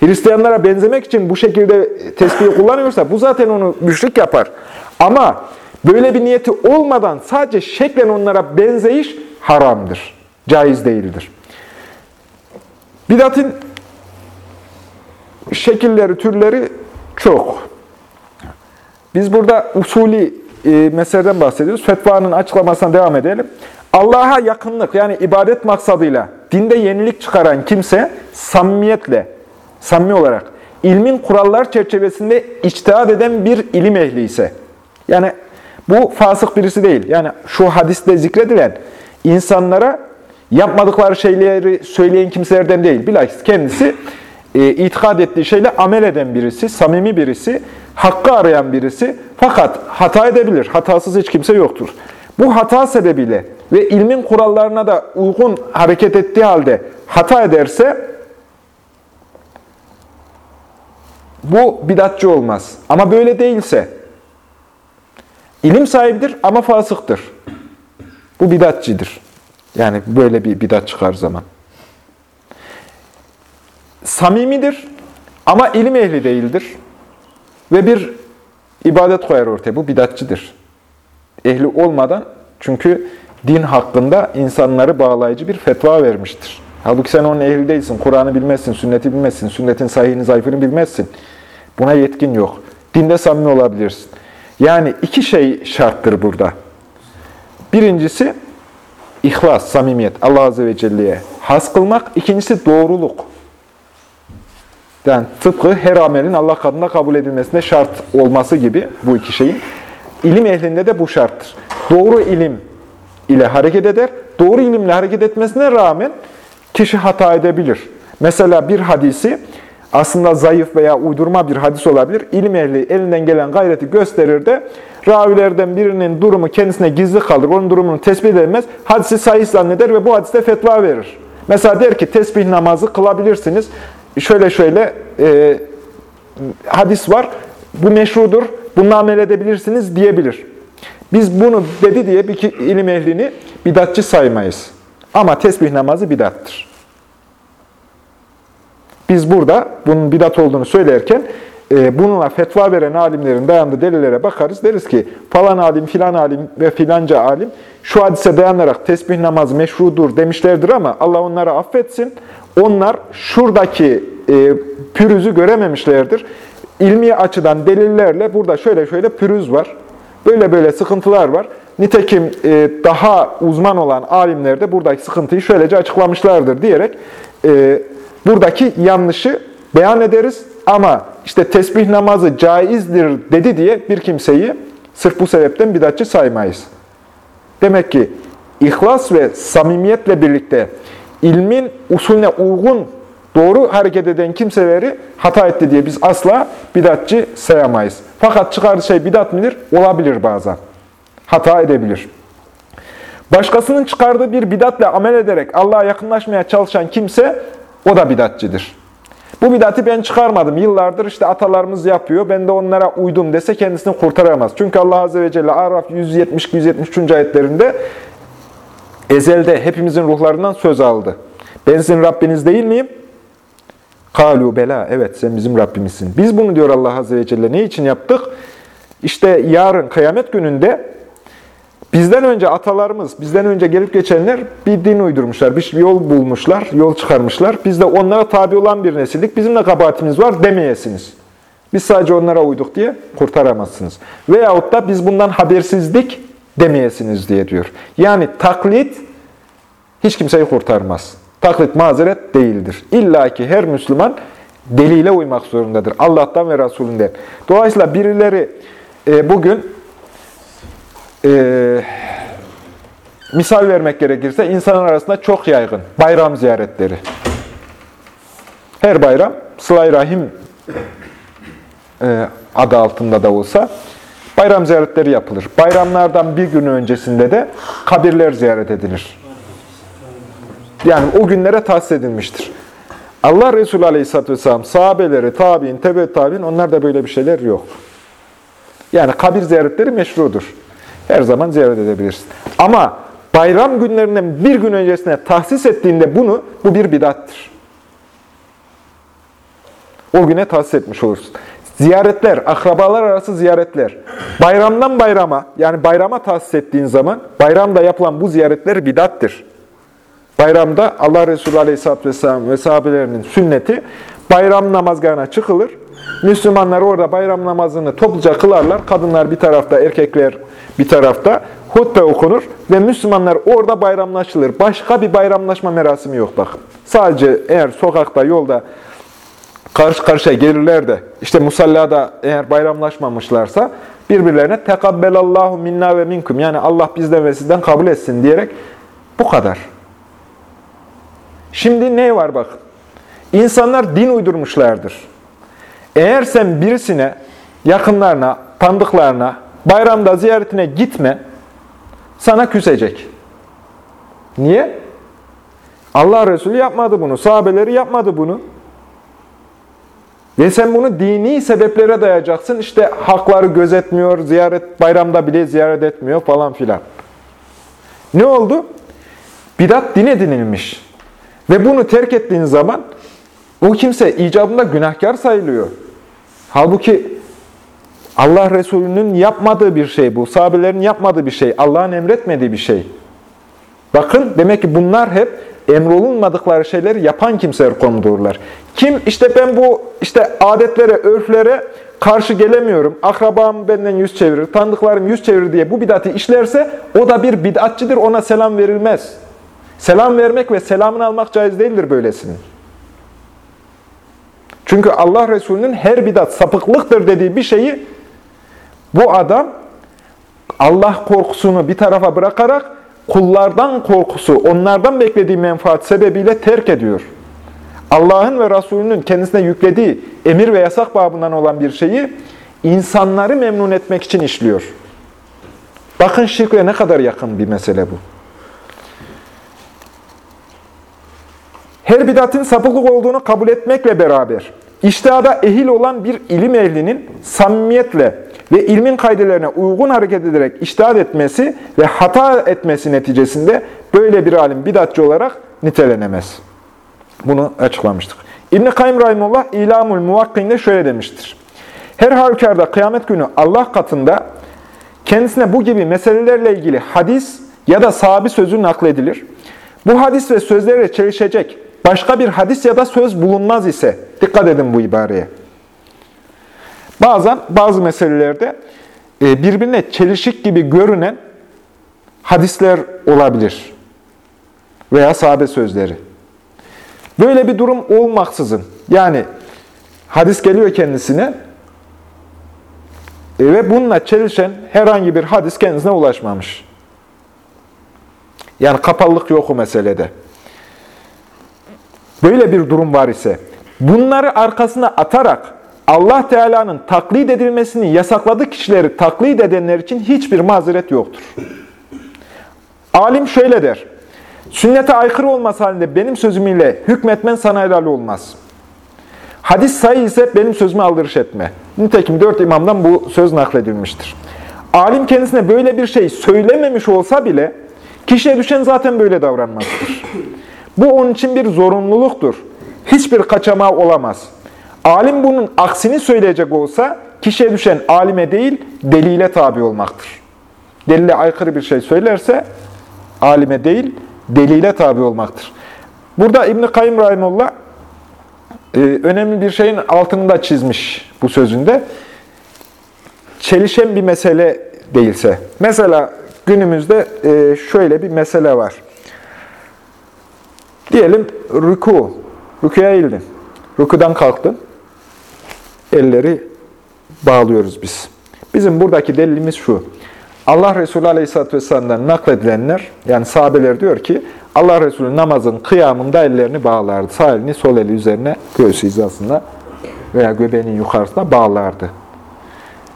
Hristiyanlara benzemek için bu şekilde tesbihi kullanıyorsa bu zaten onu müşrik yapar. Ama böyle bir niyeti olmadan sadece şeklen onlara benzeyiş haramdır. Caiz değildir. Bidatın şekilleri, türleri çok. Biz burada usulü e, meseleden bahsediyoruz. Fetvanın açıklamasına devam edelim. Allah'a yakınlık yani ibadet maksadıyla dinde yenilik çıkaran kimse samimiyetle, samimi olarak ilmin kurallar çerçevesinde içtihat eden bir ilim ehli ise, yani bu fasık birisi değil. Yani şu hadiste zikredilen insanlara yapmadıkları şeyleri söyleyen kimselerden değil. Bilakis kendisi e, itikad ettiği şeyle amel eden birisi, samimi birisi, hakkı arayan birisi. Fakat hata edebilir. Hatasız hiç kimse yoktur. Bu hata sebebiyle ve ilmin kurallarına da uygun hareket ettiği halde hata ederse bu bidatçı olmaz. Ama böyle değilse ilim sahibidir ama fasıktır. Bu bidatçidir. Yani böyle bir bidat çıkar zaman. Samimidir ama ilim ehli değildir. Ve bir ibadet koyar ortaya. Bu bidatçıdır. Ehli olmadan çünkü din hakkında insanları bağlayıcı bir fetva vermiştir. Halbuki sen onun ehli değilsin. Kur'an'ı bilmezsin, sünneti bilmezsin, sünnetin sahihini, zayıfını bilmezsin. Buna yetkin yok. Dinde samimi olabilirsin. Yani iki şey şarttır burada. Birincisi ihlas, samimiyet, Allah Azze ve Celle'ye has kılmak. İkincisi doğruluk. Yani tıpkı her amelin Allah katında kabul edilmesine şart olması gibi bu iki şeyin. İlim ehlinde de bu şarttır. Doğru ilim ile hareket eder. Doğru ilimle hareket etmesine rağmen kişi hata edebilir. Mesela bir hadisi aslında zayıf veya uydurma bir hadis olabilir. İlim ehli elinden gelen gayreti gösterir de ravilerden birinin durumu kendisine gizli kalır. Onun durumunu tespit edilmez. Hadisi sahih zanneder ve bu hadiste fetva verir. Mesela der ki tesbih namazı kılabilirsiniz. Şöyle şöyle e, hadis var. Bu meşrudur. Bununla amel edebilirsiniz diyebilir. Biz bunu dedi diye bir ilim ehlini bidatçı saymayız. Ama tesbih namazı bidattır. Biz burada bunun bidat olduğunu söylerken e, bununla fetva veren alimlerin dayandığı delillere bakarız. Deriz ki falan alim, filan alim ve filanca alim şu hadise dayanarak tesbih namazı meşrudur demişlerdir ama Allah onları affetsin. Onlar şuradaki e, pürüzü görememişlerdir. İlmi açıdan delillerle burada şöyle şöyle pürüz var. Böyle böyle sıkıntılar var. Nitekim e, daha uzman olan alimler de buradaki sıkıntıyı şöylece açıklamışlardır diyerek e, buradaki yanlışı beyan ederiz. Ama işte tesbih namazı caizdir dedi diye bir kimseyi sırf bu sebepten bidatçı saymayız. Demek ki ihlas ve samimiyetle birlikte ilmin usulüne uygun doğru hareket eden kimseleri hata etti diye biz asla bidatçı sayamayız. Fakat çıkardığı şey bidat midir? Olabilir bazen. Hata edebilir. Başkasının çıkardığı bir bidatla amel ederek Allah'a yakınlaşmaya çalışan kimse o da bidatçıdır. Bu bidatı ben çıkarmadım. Yıllardır işte atalarımız yapıyor. Ben de onlara uydum dese kendisini kurtaramaz. Çünkü Allah Azze ve Celle Araf 170-173. ayetlerinde ezelde hepimizin ruhlarından söz aldı. Ben sizin Rabbiniz değil miyim? Kalu bela. Evet sen bizim Rabbimizsin. Biz bunu diyor Allah Azze ve Celle ne için yaptık? İşte yarın kıyamet gününde bizden önce atalarımız, bizden önce gelip geçenler bir din uydurmuşlar, bir yol bulmuşlar, yol çıkarmışlar. Biz de onlara tabi olan bir nesildik. Bizim de kabahatimiz var demeyesiniz. Biz sadece onlara uyduk diye kurtaramazsınız. Veyahut da biz bundan habersizlik demeyesiniz diye diyor. Yani taklit hiç kimseyi kurtarmaz. Taklit mazeret değildir. İlla ki her Müslüman delile uymak zorundadır. Allah'tan ve Resulünden. Dolayısıyla birileri e, bugün e, misal vermek gerekirse insanlar arasında çok yaygın. Bayram ziyaretleri. Her bayram Sıla-i Rahim e, adı altında da olsa bayram ziyaretleri yapılır. Bayramlardan bir gün öncesinde de kabirler ziyaret edilir. Yani o günlere tahsis edilmiştir. Allah Resulü Aleyhisselatü Vesselam, sahabeleri, tabi'in, tebe tabi'in onlarda böyle bir şeyler yok. Yani kabir ziyaretleri meşrudur. Her zaman ziyaret edebilirsin. Ama bayram günlerinden bir gün öncesine tahsis ettiğinde bunu, bu bir bidattır. O güne tahsis etmiş olursun. Ziyaretler, akrabalar arası ziyaretler. Bayramdan bayrama, yani bayrama tahsis ettiğin zaman, bayramda yapılan bu ziyaretler bidattır. Bayramda Allah Resulü Aleyhisselatü Vesselam ve sahabelerinin sünneti bayram namazgarına çıkılır. Müslümanlar orada bayram namazını topluca kılarlar. Kadınlar bir tarafta, erkekler bir tarafta. Hutbe okunur ve Müslümanlar orada bayramlaşılır. Başka bir bayramlaşma merasimi yok bak. Sadece eğer sokakta, yolda karşı karşıya gelirler de, işte musallada eğer bayramlaşmamışlarsa birbirlerine tekabbelallahu minna ve minkum yani Allah bizden ve sizden kabul etsin diyerek bu kadar. Şimdi ne var bak? İnsanlar din uydurmuşlardır. Eğer sen birisine, yakınlarına, tanıdıklarına, bayramda ziyaretine gitme, sana küsecek. Niye? Allah Resulü yapmadı bunu, sahabeleri yapmadı bunu. Ve sen bunu dini sebeplere dayayacaksın. İşte hakları gözetmiyor, ziyaret bayramda bile ziyaret etmiyor falan filan. Ne oldu? Bidat din edinilmiş. Ve bunu terk ettiğin zaman o kimse icabında günahkar sayılıyor. Halbuki Allah Resulü'nün yapmadığı bir şey bu. Sahabelerin yapmadığı bir şey. Allah'ın emretmediği bir şey. Bakın demek ki bunlar hep emrolunmadıkları şeyleri yapan kimseler konumdurlar. Kim işte ben bu işte adetlere, örflere karşı gelemiyorum. Akrabam benden yüz çevirir, tanıdıklarım yüz çevirir diye bu bidatı işlerse o da bir bidatçıdır. Ona selam verilmez. Selam vermek ve selamını almak caiz değildir böylesinin. Çünkü Allah Resulü'nün her bidat sapıklıktır dediği bir şeyi bu adam Allah korkusunu bir tarafa bırakarak kullardan korkusu, onlardan beklediği menfaat sebebiyle terk ediyor. Allah'ın ve Resulünün kendisine yüklediği emir ve yasak babından olan bir şeyi insanları memnun etmek için işliyor. Bakın şirkle ne kadar yakın bir mesele bu. Her bidatın sapıklık olduğunu kabul etmekle beraber, iştihada ehil olan bir ilim ehlinin samimiyetle ve ilmin kaydelerine uygun hareket ederek iştihat etmesi ve hata etmesi neticesinde böyle bir alim bidatçı olarak nitelenemez. Bunu açıklamıştık. İbn-i Kayyum Rahimullah İlamul Muvakkin'de şöyle demiştir. Her halükarda kıyamet günü Allah katında kendisine bu gibi meselelerle ilgili hadis ya da sahabi sözü nakledilir. Bu hadis ve sözlerle çelişecek başka bir hadis ya da söz bulunmaz ise, dikkat edin bu ibareye. Bazen bazı meselelerde e, birbirine çelişik gibi görünen hadisler olabilir veya sahabe sözleri. Böyle bir durum olmaksızın, yani hadis geliyor kendisine e, ve bununla çelişen herhangi bir hadis kendisine ulaşmamış. Yani kapalılık yok o meselede. Böyle bir durum var ise, bunları arkasına atarak Allah Teala'nın taklit edilmesini yasakladığı kişileri taklit edenler için hiçbir mazeret yoktur. Alim şöyle der, sünnete aykırı olması halinde benim sözüm ile hükmetmen sana helal olmaz. Hadis sayı ise benim sözümü aldırış etme. Nitekim dört imamdan bu söz nakledilmiştir. Alim kendisine böyle bir şey söylememiş olsa bile kişiye düşen zaten böyle davranmasıdır. Bu onun için bir zorunluluktur. Hiçbir kaçamağı olamaz. Alim bunun aksini söyleyecek olsa kişiye düşen alime değil delile tabi olmaktır. Delile aykırı bir şey söylerse alime değil delile tabi olmaktır. Burada İbn-i Kayyum Rahimullah e, önemli bir şeyin altını da çizmiş bu sözünde. Çelişen bir mesele değilse. Mesela günümüzde e, şöyle bir mesele var. Diyelim rüku. Rükuya eğildin. Rükudan kalktın. Elleri bağlıyoruz biz. Bizim buradaki delilimiz şu. Allah Resulü Aleyhisselatü Vesselam'dan nakledilenler, yani sahabeler diyor ki, Allah Resulü namazın kıyamında ellerini bağlardı. Sağ elini sol eli üzerine göğsü hizasında veya göbeğinin yukarısına bağlardı.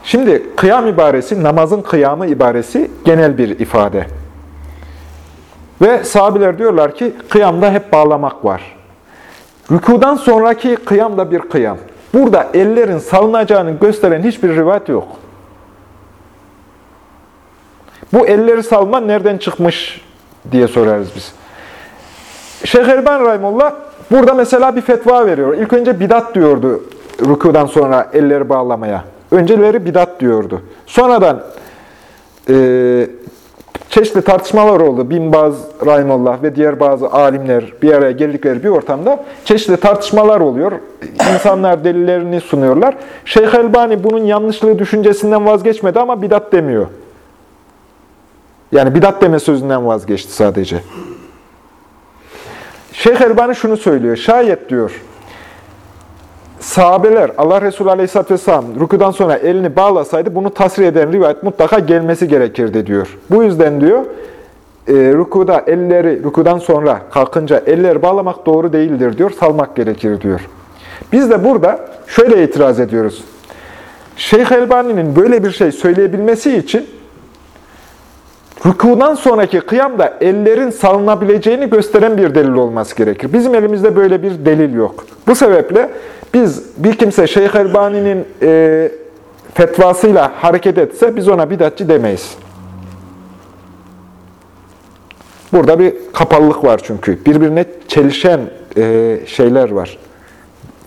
Şimdi kıyam ibaresi, namazın kıyamı ibaresi genel bir ifade. Ve sahabiler diyorlar ki kıyamda hep bağlamak var. Rükudan sonraki kıyam da bir kıyam. Burada ellerin salınacağını gösteren hiçbir rivayet yok. Bu elleri salma nereden çıkmış diye sorarız biz. Şeyh Elban Rahimullah burada mesela bir fetva veriyor. İlk önce bidat diyordu rükudan sonra elleri bağlamaya. Önceleri bidat diyordu. Sonradan e, çeşitli tartışmalar oldu. Binbaz, Rahimullah ve diğer bazı alimler bir araya geldikleri bir ortamda çeşitli tartışmalar oluyor. İnsanlar delillerini sunuyorlar. Şeyh Elbani bunun yanlışlığı düşüncesinden vazgeçmedi ama bidat demiyor. Yani bidat deme sözünden vazgeçti sadece. Şeyh Elbani şunu söylüyor. Şayet diyor, sahabeler Allah Resulü Aleyhisselatü Vesselam rükudan sonra elini bağlasaydı bunu tasvir eden rivayet mutlaka gelmesi gerekirdi diyor. Bu yüzden diyor e, rükuda elleri rükudan sonra kalkınca elleri bağlamak doğru değildir diyor. Salmak gerekir diyor. Biz de burada şöyle itiraz ediyoruz. Şeyh Elbani'nin böyle bir şey söyleyebilmesi için rükudan sonraki kıyamda ellerin salınabileceğini gösteren bir delil olması gerekir. Bizim elimizde böyle bir delil yok. Bu sebeple biz bir kimse Şeyh Elbani'nin e, fetvasıyla hareket etse biz ona bidatçı demeyiz. Burada bir kapalılık var çünkü. Birbirine çelişen e, şeyler var.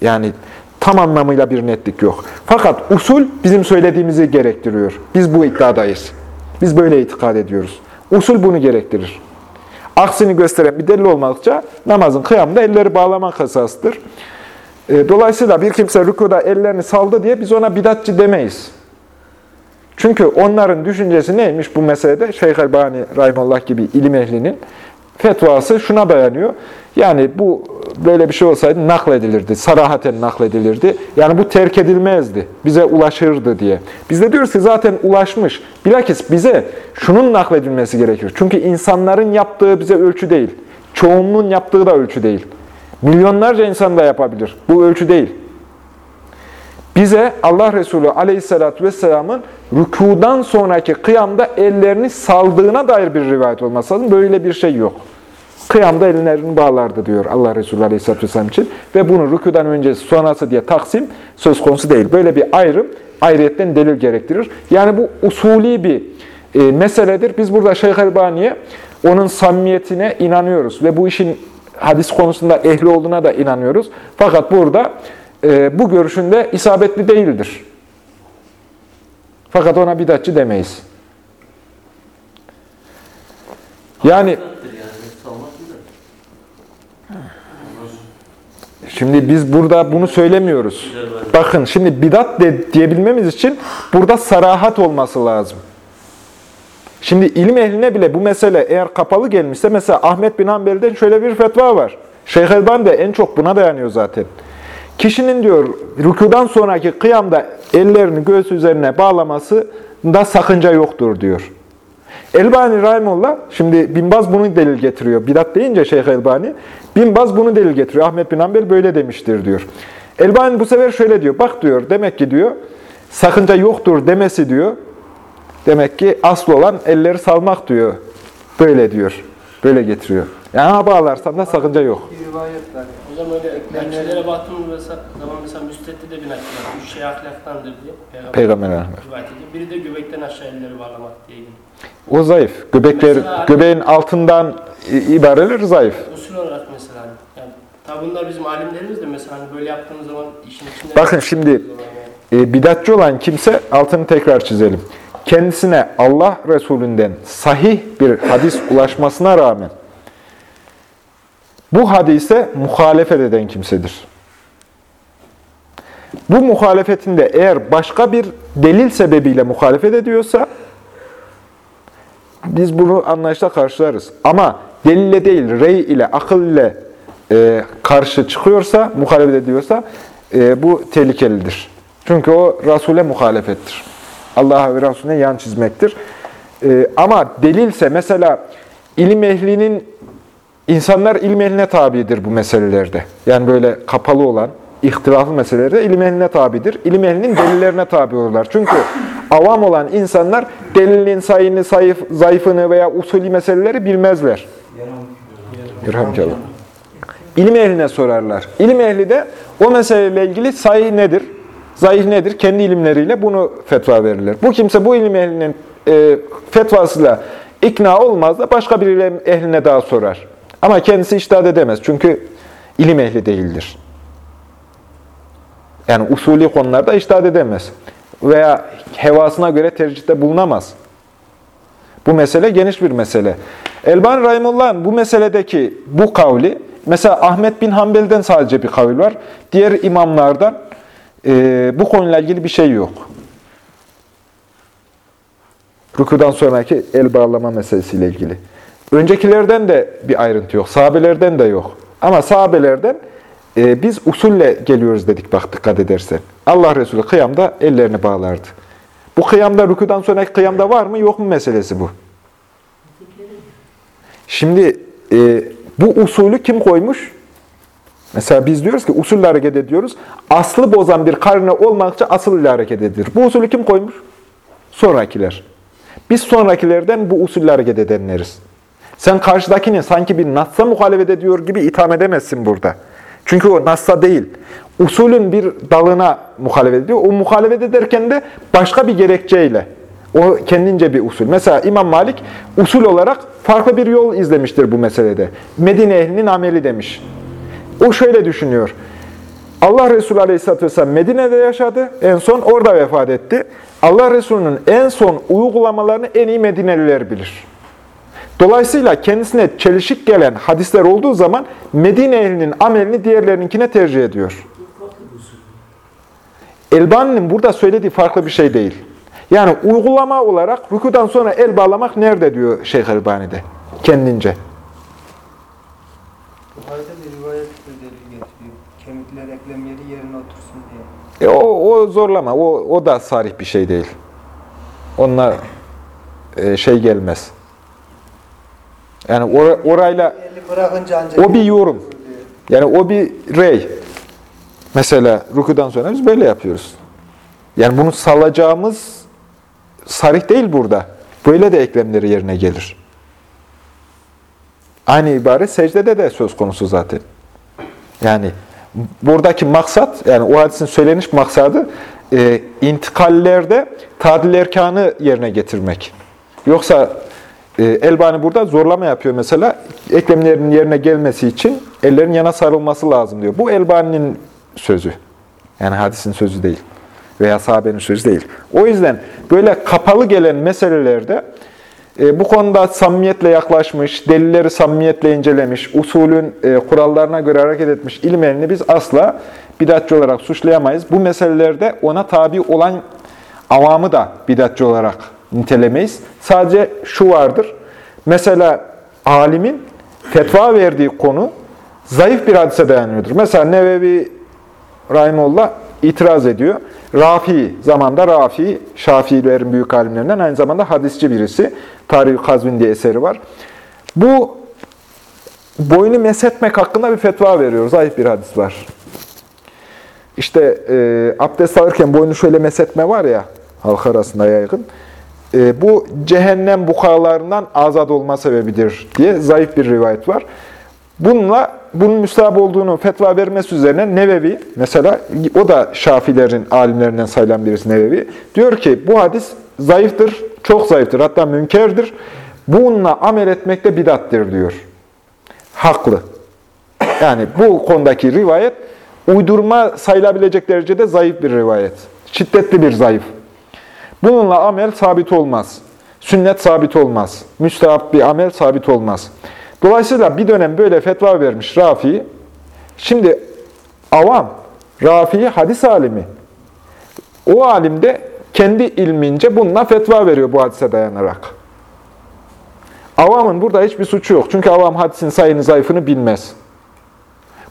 Yani tam anlamıyla bir netlik yok. Fakat usul bizim söylediğimizi gerektiriyor. Biz bu iddiadayız. Biz böyle itikad ediyoruz. Usul bunu gerektirir. Aksini gösteren bir delil olmadıkça namazın kıyamında elleri bağlamak esastır. E, dolayısıyla bir kimse rükuda ellerini saldı diye biz ona bidatçı demeyiz. Çünkü onların düşüncesi neymiş bu meselede? Şeyh Elbani Rahimullah gibi ilim ehlinin fetvası şuna dayanıyor. Yani bu böyle bir şey olsaydı nakledilirdi, sarahaten nakledilirdi. Yani bu terk edilmezdi, bize ulaşırdı diye. Biz de diyoruz ki zaten ulaşmış. Bilakis bize şunun nakledilmesi gerekir. Çünkü insanların yaptığı bize ölçü değil. Çoğunluğun yaptığı da ölçü değil. Milyonlarca insan da yapabilir. Bu ölçü değil. Bize Allah Resulü aleyhissalatü vesselamın rükudan sonraki kıyamda ellerini saldığına dair bir rivayet olması lazım. Böyle bir şey yok. Kıyamda ellerini bağlardı diyor Allah Resulü aleyhissalatü vesselam için. Ve bunu rükudan öncesi sonrası diye taksim söz konusu değil. Böyle bir ayrım ayrıyetten delil gerektirir. Yani bu usulü bir e, meseledir. Biz burada Şeyh Elbani'ye onun samimiyetine inanıyoruz. Ve bu işin hadis konusunda ehli olduğuna da inanıyoruz. Fakat burada e, bu görüşünde isabetli değildir. Fakat ona bidatçı demeyiz. Yani şimdi biz burada bunu söylemiyoruz. Bakın şimdi bidat de, diyebilmemiz için burada sarahat olması lazım. Şimdi ilim ehline bile bu mesele eğer kapalı gelmişse mesela Ahmet bin Hanbel'den şöyle bir fetva var. Şeyh Elban de en çok buna dayanıyor zaten. Kişinin diyor rükudan sonraki kıyamda ellerini göğüs üzerine bağlaması da sakınca yoktur diyor. Elbani Rahimullah, şimdi Binbaz bunu delil getiriyor. Bidat deyince Şeyh Elbani, Binbaz bunu delil getiriyor. Ahmet bin Hanbel böyle demiştir diyor. Elbani bu sefer şöyle diyor, bak diyor, demek ki diyor, sakınca yoktur demesi diyor, demek ki asıl olan elleri salmak diyor. Böyle diyor, böyle getiriyor. Yani bağlarsan da sakınca yok. Bir rivayet var. Hocam öyle baktığımız mesela, zaman mesela müstedde de bir nakil var. Üç şey ahlaktandır diye. Peygamber rivayet ediyor. Biri de göbekten aşağı elleri bağlamak diye. O zayıf. Göbekler, Mesela- göbeğin altından ibareler zayıf. Usul olarak mesela. Yani, tabi bunlar bizim alimlerimiz de mesela hani böyle yaptığımız zaman işin içinde... Bakın şimdi e, bidatçı olan kimse, altını tekrar çizelim. Kendisine Allah Resulünden sahih bir hadis ulaşmasına rağmen bu hadise muhalefet eden kimsedir. Bu muhalefetinde eğer başka bir delil sebebiyle muhalefet ediyorsa biz bunu anlayışla karşılarız. Ama delille değil, rey ile, akıl ile e, karşı çıkıyorsa, muhalefet ediyorsa e, bu tehlikelidir. Çünkü o Resul'e muhalefettir. Allah'a ve Resulüne yan çizmektir. E, ama delilse mesela ilim ehlinin, insanlar ilim ehline tabidir bu meselelerde. Yani böyle kapalı olan, ihtilaflı meselelerde ilim ehline tabidir. İlim ehlinin delillerine tabi olurlar. Çünkü avam olan insanlar delilin sayını, zayıf, zayıfını veya usulü meseleleri bilmezler. Yerhamdülillah. İlim ehline sorarlar. İlim ehli de o meseleyle ilgili sahih nedir, zayıf nedir kendi ilimleriyle bunu fetva verirler. Bu kimse bu ilim ehlinin e, fetvasıyla ikna olmaz da başka bir ilim ehline daha sorar. Ama kendisi iştahat edemez çünkü ilim ehli değildir. Yani usulü konularda iştahat edemez. Veya hevasına göre tercihte bulunamaz. Bu mesele geniş bir mesele. Elbani Rahimullah'ın bu meseledeki bu kavli, mesela Ahmet bin Hanbel'den sadece bir kavil var. Diğer imamlardan e, bu konuyla ilgili bir şey yok. Rükudan sonraki el bağlama meselesiyle ilgili. Öncekilerden de bir ayrıntı yok. Sahabelerden de yok. Ama sahabelerden e, biz usulle geliyoruz dedik bak dikkat edersen. Allah Resulü kıyamda ellerini bağlardı. Bu kıyamda, rükudan sonraki kıyamda var mı yok mu meselesi bu. Şimdi e, bu usulü kim koymuş? Mesela biz diyoruz ki usulle hareket ediyoruz. Aslı bozan bir karine olmakça asıl ile hareket edilir. Bu usulü kim koymuş? Sonrakiler. Biz sonrakilerden bu usulle hareket edenleriz. Sen karşıdakini sanki bir Nas'a muhalefet ediyor gibi itham edemezsin burada. Çünkü o Nas'a değil. Usulün bir dalına muhalefet ediyor. O muhalefet ederken de başka bir gerekçeyle. O kendince bir usul. Mesela İmam Malik usul olarak farklı bir yol izlemiştir bu meselede. Medine ehlinin ameli demiş. O şöyle düşünüyor. Allah Resulü Aleyhisselatü Vesselam Medine'de yaşadı. En son orada vefat etti. Allah Resulü'nün en son uygulamalarını en iyi Medineliler bilir. Dolayısıyla kendisine çelişik gelen hadisler olduğu zaman Medine ehlinin amelini diğerlerininkine tercih ediyor. Elbani'nin burada söylediği farklı bir şey değil. Yani uygulama olarak rükudan sonra el bağlamak nerede diyor Şeyh Elbani'de kendince. Buhari'de bir rivayet. Kemikler eklem yeri yerine otursun diye. E o, o zorlama, o, o da sarih bir şey değil. Onunla e, şey gelmez. Yani or, orayla, o bir yorum. Yani o bir rey. Mesela rükudan sonra biz böyle yapıyoruz. Yani bunu salacağımız sarih değil burada. Böyle de eklemleri yerine gelir. Aynı ibare secdede de söz konusu zaten. Yani buradaki maksat, yani o hadisin söyleniş maksadı e, intikallerde tadil erkanı yerine getirmek. Yoksa e, Elbani burada zorlama yapıyor mesela. Eklemlerin yerine gelmesi için ellerin yana sarılması lazım diyor. Bu Elbani'nin sözü. Yani hadisin sözü değil. Veya sahabenin sözü değil. O yüzden böyle kapalı gelen meselelerde bu konuda samimiyetle yaklaşmış, delilleri samimiyetle incelemiş, usulün e, kurallarına göre hareket etmiş ilim ehlini biz asla bidatçı olarak suçlayamayız. Bu meselelerde ona tabi olan avamı da bidatçı olarak nitelemeyiz. Sadece şu vardır. Mesela alimin fetva verdiği konu zayıf bir hadise dayanıyordur. Mesela Nevevi Rahimullah itiraz ediyor. Rafi, zamanda Rafi, Şafiilerin büyük alimlerinden aynı zamanda hadisçi birisi. Tarih-i Kazvin diye eseri var. Bu boynu mesetmek hakkında bir fetva veriyor. Zayıf bir hadis var. İşte e, abdest alırken boynu şöyle mesetme var ya, halk arasında yaygın. E, bu cehennem bukalarından azad olma sebebidir diye zayıf bir rivayet var. Bununla bunun müstahap olduğunu fetva vermesi üzerine Nevevi, mesela o da Şafilerin alimlerinden sayılan birisi Nevevi, diyor ki bu hadis zayıftır, çok zayıftır, hatta münkerdir. Bununla amel etmek de bidattir diyor. Haklı. Yani bu konudaki rivayet uydurma sayılabilecek derecede zayıf bir rivayet. Şiddetli bir zayıf. Bununla amel sabit olmaz. Sünnet sabit olmaz. Müstahap bir amel sabit olmaz. Dolayısıyla bir dönem böyle fetva vermiş Rafi. Şimdi avam, Rafi hadis alimi. O alim de kendi ilmince bununla fetva veriyor bu hadise dayanarak. Avamın burada hiçbir suçu yok. Çünkü avam hadisin sayını zayıfını bilmez.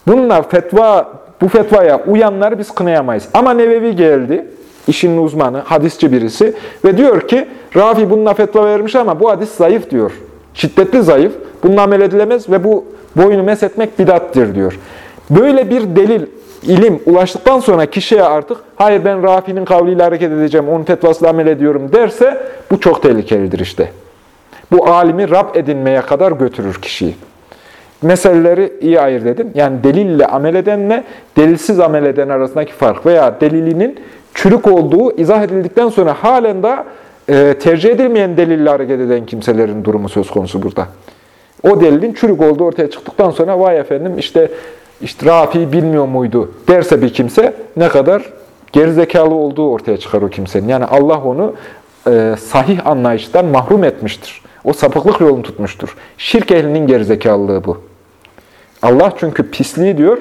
Bununla fetva, bu fetvaya uyanları biz kınayamayız. Ama Nevevi geldi, işin uzmanı, hadisçi birisi ve diyor ki, Rafi bununla fetva vermiş ama bu hadis zayıf diyor. Şiddetli zayıf. Bununla amel edilemez ve bu boynu meshetmek bidattir diyor. Böyle bir delil, ilim ulaştıktan sonra kişiye artık hayır ben Rafi'nin kavliyle hareket edeceğim, onun fetvasıyla amel ediyorum derse bu çok tehlikelidir işte. Bu alimi Rab edinmeye kadar götürür kişiyi. Meseleleri iyi ayırt edin. Yani delille amel edenle delilsiz amel eden arasındaki fark veya delilinin çürük olduğu izah edildikten sonra halen daha e, tercih edilmeyen delille hareket eden kimselerin durumu söz konusu burada. O delilin çürük olduğu ortaya çıktıktan sonra vay efendim işte işte Rafi bilmiyor muydu derse bir kimse ne kadar gerizekalı olduğu ortaya çıkar o kimsenin. Yani Allah onu e, sahih anlayıştan mahrum etmiştir. O sapıklık yolunu tutmuştur. Şirk ehlinin gerizekalılığı bu. Allah çünkü pisliği diyor,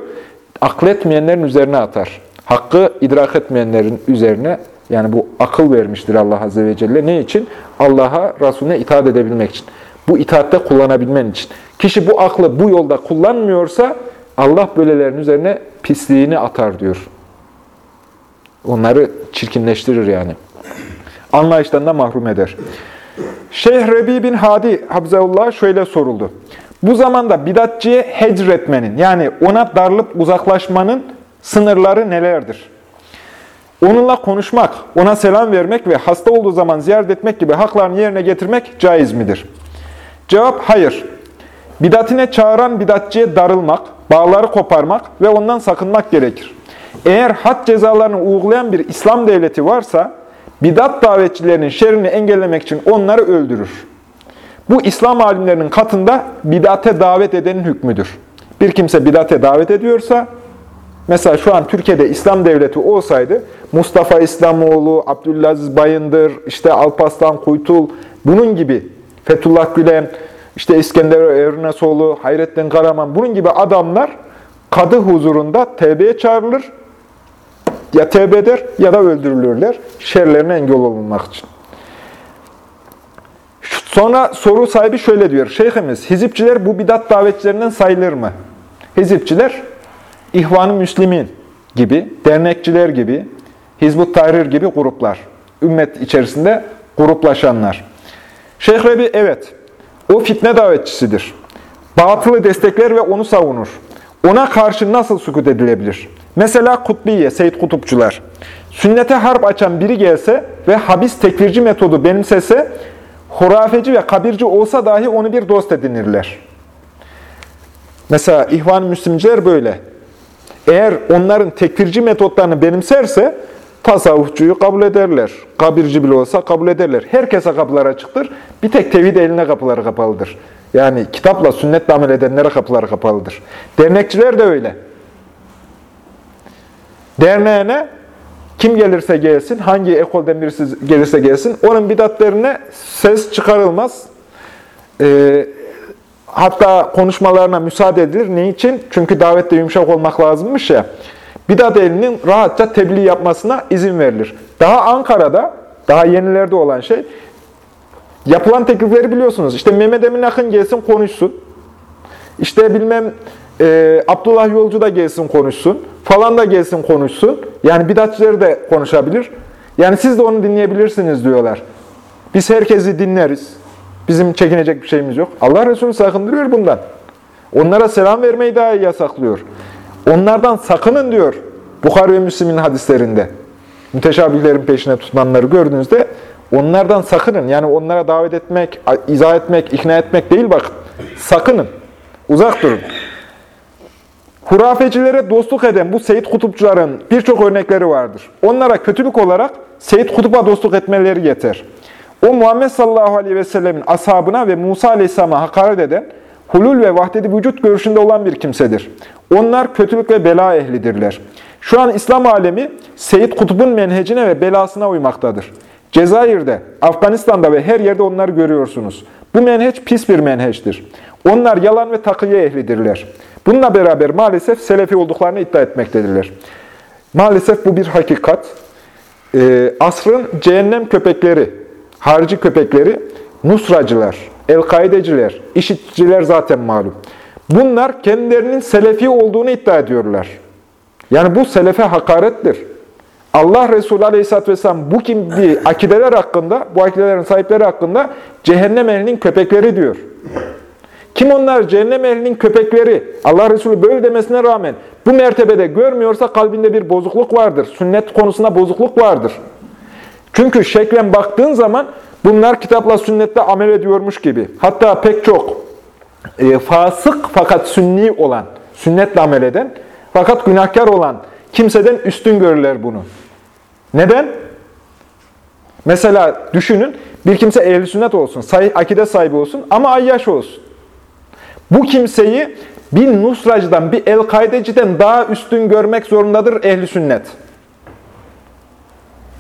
akletmeyenlerin üzerine atar. Hakkı idrak etmeyenlerin üzerine, yani bu akıl vermiştir Allah Azze ve Celle. Ne için? Allah'a, Resulüne itaat edebilmek için. Bu itaatte kullanabilmen için. Kişi bu aklı bu yolda kullanmıyorsa, Allah böylelerin üzerine pisliğini atar diyor. Onları çirkinleştirir yani. Anlayıştan da mahrum eder. Şeyh Rebi bin Hadi Habzeullah şöyle soruldu. Bu zamanda bidatçıya hecretmenin yani ona darılıp uzaklaşmanın sınırları nelerdir? Onunla konuşmak, ona selam vermek ve hasta olduğu zaman ziyaret etmek gibi haklarını yerine getirmek caiz midir? Cevap hayır. Bidatine çağıran bidatçıya darılmak, bağları koparmak ve ondan sakınmak gerekir. Eğer had cezalarını uygulayan bir İslam devleti varsa, bidat davetçilerinin şerrini engellemek için onları öldürür. Bu İslam alimlerinin katında bidate davet edenin hükmüdür. Bir kimse bidate davet ediyorsa, mesela şu an Türkiye'de İslam devleti olsaydı, Mustafa İslamoğlu, Abdülaziz Bayındır, işte Alparslan Kuytul, bunun gibi Fethullah Gülen, işte İskender Ernesoğlu, Hayrettin Karaman, bunun gibi adamlar kadı huzurunda tevbeye çağrılır, ya tevbe eder ya da öldürülürler, şerlerine engel olunmak için. Sonra soru sahibi şöyle diyor. Şeyhimiz, hizipçiler bu bidat davetçilerinden sayılır mı? Hizipçiler, İhvan-ı Müslimin gibi, dernekçiler gibi, Hizbut Tahrir gibi gruplar. Ümmet içerisinde gruplaşanlar. Şeyh Rebi, evet, o fitne davetçisidir. Batılı destekler ve onu savunur. Ona karşı nasıl sükut edilebilir? Mesela Kutbiye, Seyyid Kutupçular. Sünnete harp açan biri gelse ve habis tekvirci metodu benimsese, hurafeci ve kabirci olsa dahi onu bir dost edinirler. Mesela İhvan-ı Müslimciler böyle. Eğer onların tekfirci metotlarını benimserse tasavvufçuyu kabul ederler. Kabirci bile olsa kabul ederler. Herkese kapılar açıktır. Bir tek tevhid eline kapıları kapalıdır. Yani kitapla, sünnetle amel edenlere kapıları kapalıdır. Dernekçiler de öyle. Derneğine kim gelirse gelsin, hangi ekolden birisi gelirse gelsin, onun bidatlerine ses çıkarılmaz. Ee, hatta konuşmalarına müsaade edilir. Niçin? Çünkü davette yumuşak olmak lazımmış ya. Bidat elinin rahatça tebliğ yapmasına izin verilir. Daha Ankara'da, daha yenilerde olan şey, yapılan teklifleri biliyorsunuz. İşte Mehmet Emin Akın gelsin konuşsun. İşte bilmem e, Abdullah Yolcu da gelsin konuşsun. Falan da gelsin konuşsun. Yani bidatçileri de konuşabilir. Yani siz de onu dinleyebilirsiniz diyorlar. Biz herkesi dinleriz. Bizim çekinecek bir şeyimiz yok. Allah Resulü sakındırıyor bundan. Onlara selam vermeyi dahi yasaklıyor. Onlardan sakının diyor Bukhari ve Müslim'in hadislerinde. Müteşabihlerin peşine tutanları gördüğünüzde onlardan sakının. Yani onlara davet etmek, izah etmek, ikna etmek değil bakın. Sakının. Uzak durun. Hurafecilere dostluk eden bu Seyit Kutupçuların birçok örnekleri vardır. Onlara kötülük olarak Seyit Kutup'a dostluk etmeleri yeter. O Muhammed sallallahu aleyhi ve sellemin ashabına ve Musa aleyhisselama hakaret eden, hulul ve vahdedi vücut görüşünde olan bir kimsedir. Onlar kötülük ve bela ehlidirler. Şu an İslam alemi Seyit Kutup'un menhecine ve belasına uymaktadır. Cezayir'de, Afganistan'da ve her yerde onları görüyorsunuz. Bu menheç pis bir menheçtir. Onlar yalan ve takıya ehlidirler. Bununla beraber maalesef Selefi olduklarını iddia etmektedirler. Maalesef bu bir hakikat. Ee, asrın cehennem köpekleri, harici köpekleri, Nusracılar, El-Kaideciler, işitçiler zaten malum. Bunlar kendilerinin Selefi olduğunu iddia ediyorlar. Yani bu Selefe hakarettir. Allah Resulü Aleyhisselatü Vesselam bu gibi akideler hakkında, bu akidelerin sahipleri hakkında cehennem ehlinin köpekleri diyor. Kim onlar? Cehennem ehlinin köpekleri. Allah Resulü böyle demesine rağmen bu mertebede görmüyorsa kalbinde bir bozukluk vardır. Sünnet konusunda bozukluk vardır. Çünkü şeklen baktığın zaman bunlar kitapla sünnette amel ediyormuş gibi. Hatta pek çok e, fasık fakat sünni olan, sünnetle amel eden fakat günahkar olan kimseden üstün görürler bunu. Neden? Mesela düşünün bir kimse ehl sünnet olsun, sahih akide sahibi olsun ama ayyaş olsun. Bu kimseyi bir Nusracıdan, bir El-Kaideciden daha üstün görmek zorundadır ehli sünnet.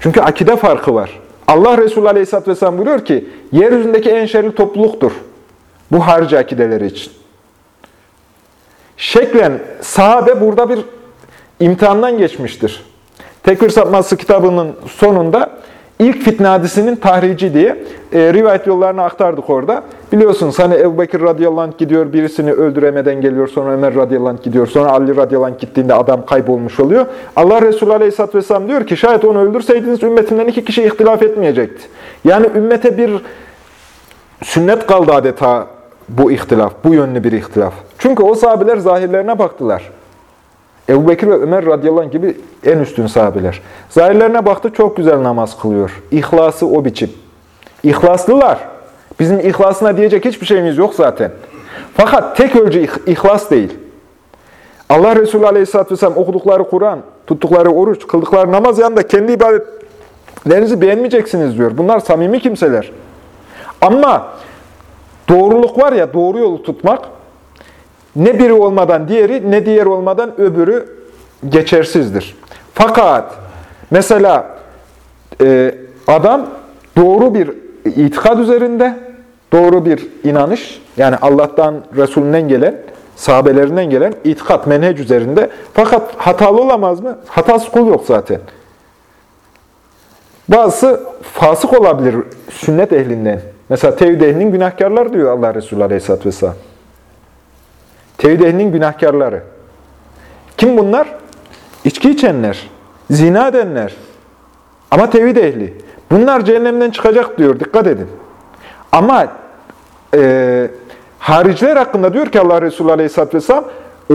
Çünkü akide farkı var. Allah Resulü Aleyhisselatü Vesselam buyuruyor ki, yeryüzündeki en şerli topluluktur. Bu harici akideleri için. Şeklen sahabe burada bir imtihandan geçmiştir. Tekfir Sapması kitabının sonunda ilk fitne hadisinin tahrici diye e, rivayet yollarını aktardık orada. Biliyorsunuz hani Ebu Bekir radıyallahu anh gidiyor, birisini öldüremeden geliyor, sonra Ömer radıyallahu anh gidiyor, sonra Ali radıyallahu anh gittiğinde adam kaybolmuş oluyor. Allah Resulü aleyhisselatü vesselam diyor ki, şayet onu öldürseydiniz ümmetimden iki kişi ihtilaf etmeyecekti. Yani ümmete bir sünnet kaldı adeta bu ihtilaf, bu yönlü bir ihtilaf. Çünkü o sahabeler zahirlerine baktılar. Ebu Bekir ve Ömer radıyallahu anh gibi en üstün sahabeler. Zahirlerine baktı çok güzel namaz kılıyor. İhlası o biçim. İhlaslılar. Bizim ihlasına diyecek hiçbir şeyimiz yok zaten. Fakat tek ölçü ih- ihlas değil. Allah Resulü aleyhisselatü vesselam okudukları Kur'an, tuttukları oruç, kıldıkları namaz yanında kendi ibadetlerinizi beğenmeyeceksiniz diyor. Bunlar samimi kimseler. Ama doğruluk var ya, doğru yolu tutmak, ne biri olmadan diğeri, ne diğer olmadan öbürü geçersizdir. Fakat mesela e, adam doğru bir itikad üzerinde, doğru bir inanış, yani Allah'tan, Resulünden gelen, sahabelerinden gelen itikat, menhec üzerinde. Fakat hatalı olamaz mı? Hatası kul yok zaten. Bazısı fasık olabilir sünnet ehlinden. Mesela tevhid ehlinin günahkarlar diyor Allah Resulü Aleyhisselatü Vesselam. Tevhid ehlinin günahkarları. Kim bunlar? İçki içenler, zina edenler. Ama tevhid ehli. Bunlar cehennemden çıkacak diyor, dikkat edin. Ama e, hariciler hakkında diyor ki Allah Resulü Aleyhisselatü Vesselam,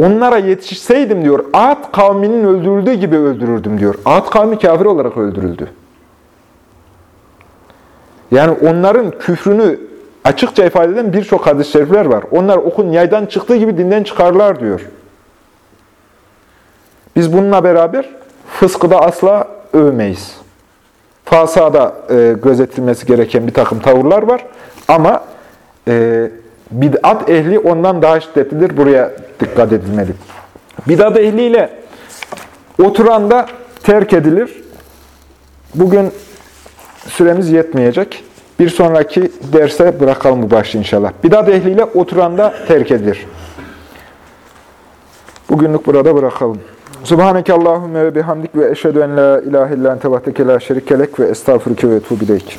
onlara yetişseydim diyor, Ad kavminin öldürüldüğü gibi öldürürdüm diyor. Ad kavmi kafir olarak öldürüldü. Yani onların küfrünü açıkça ifade eden birçok hadis-i şerifler var. Onlar okun yaydan çıktığı gibi dinden çıkarlar diyor. Biz bununla beraber fıskı da asla övmeyiz. Fasada e, gözetilmesi gereken bir takım tavırlar var. Ama e, bid'at ehli ondan daha şiddetlidir. Buraya dikkat edilmeli. Bid'at ehliyle oturan da terk edilir. Bugün süremiz yetmeyecek. Bir sonraki derse bırakalım bu başlığı inşallah. Bidat ehliyle oturan da terk edilir. Bugünlük burada bırakalım. Subhaneke Allahümme ve bihamdik ve eşhedü en la ilahe illan tevahdeke la şerikelek ve estağfurüke ve etubu ileyk.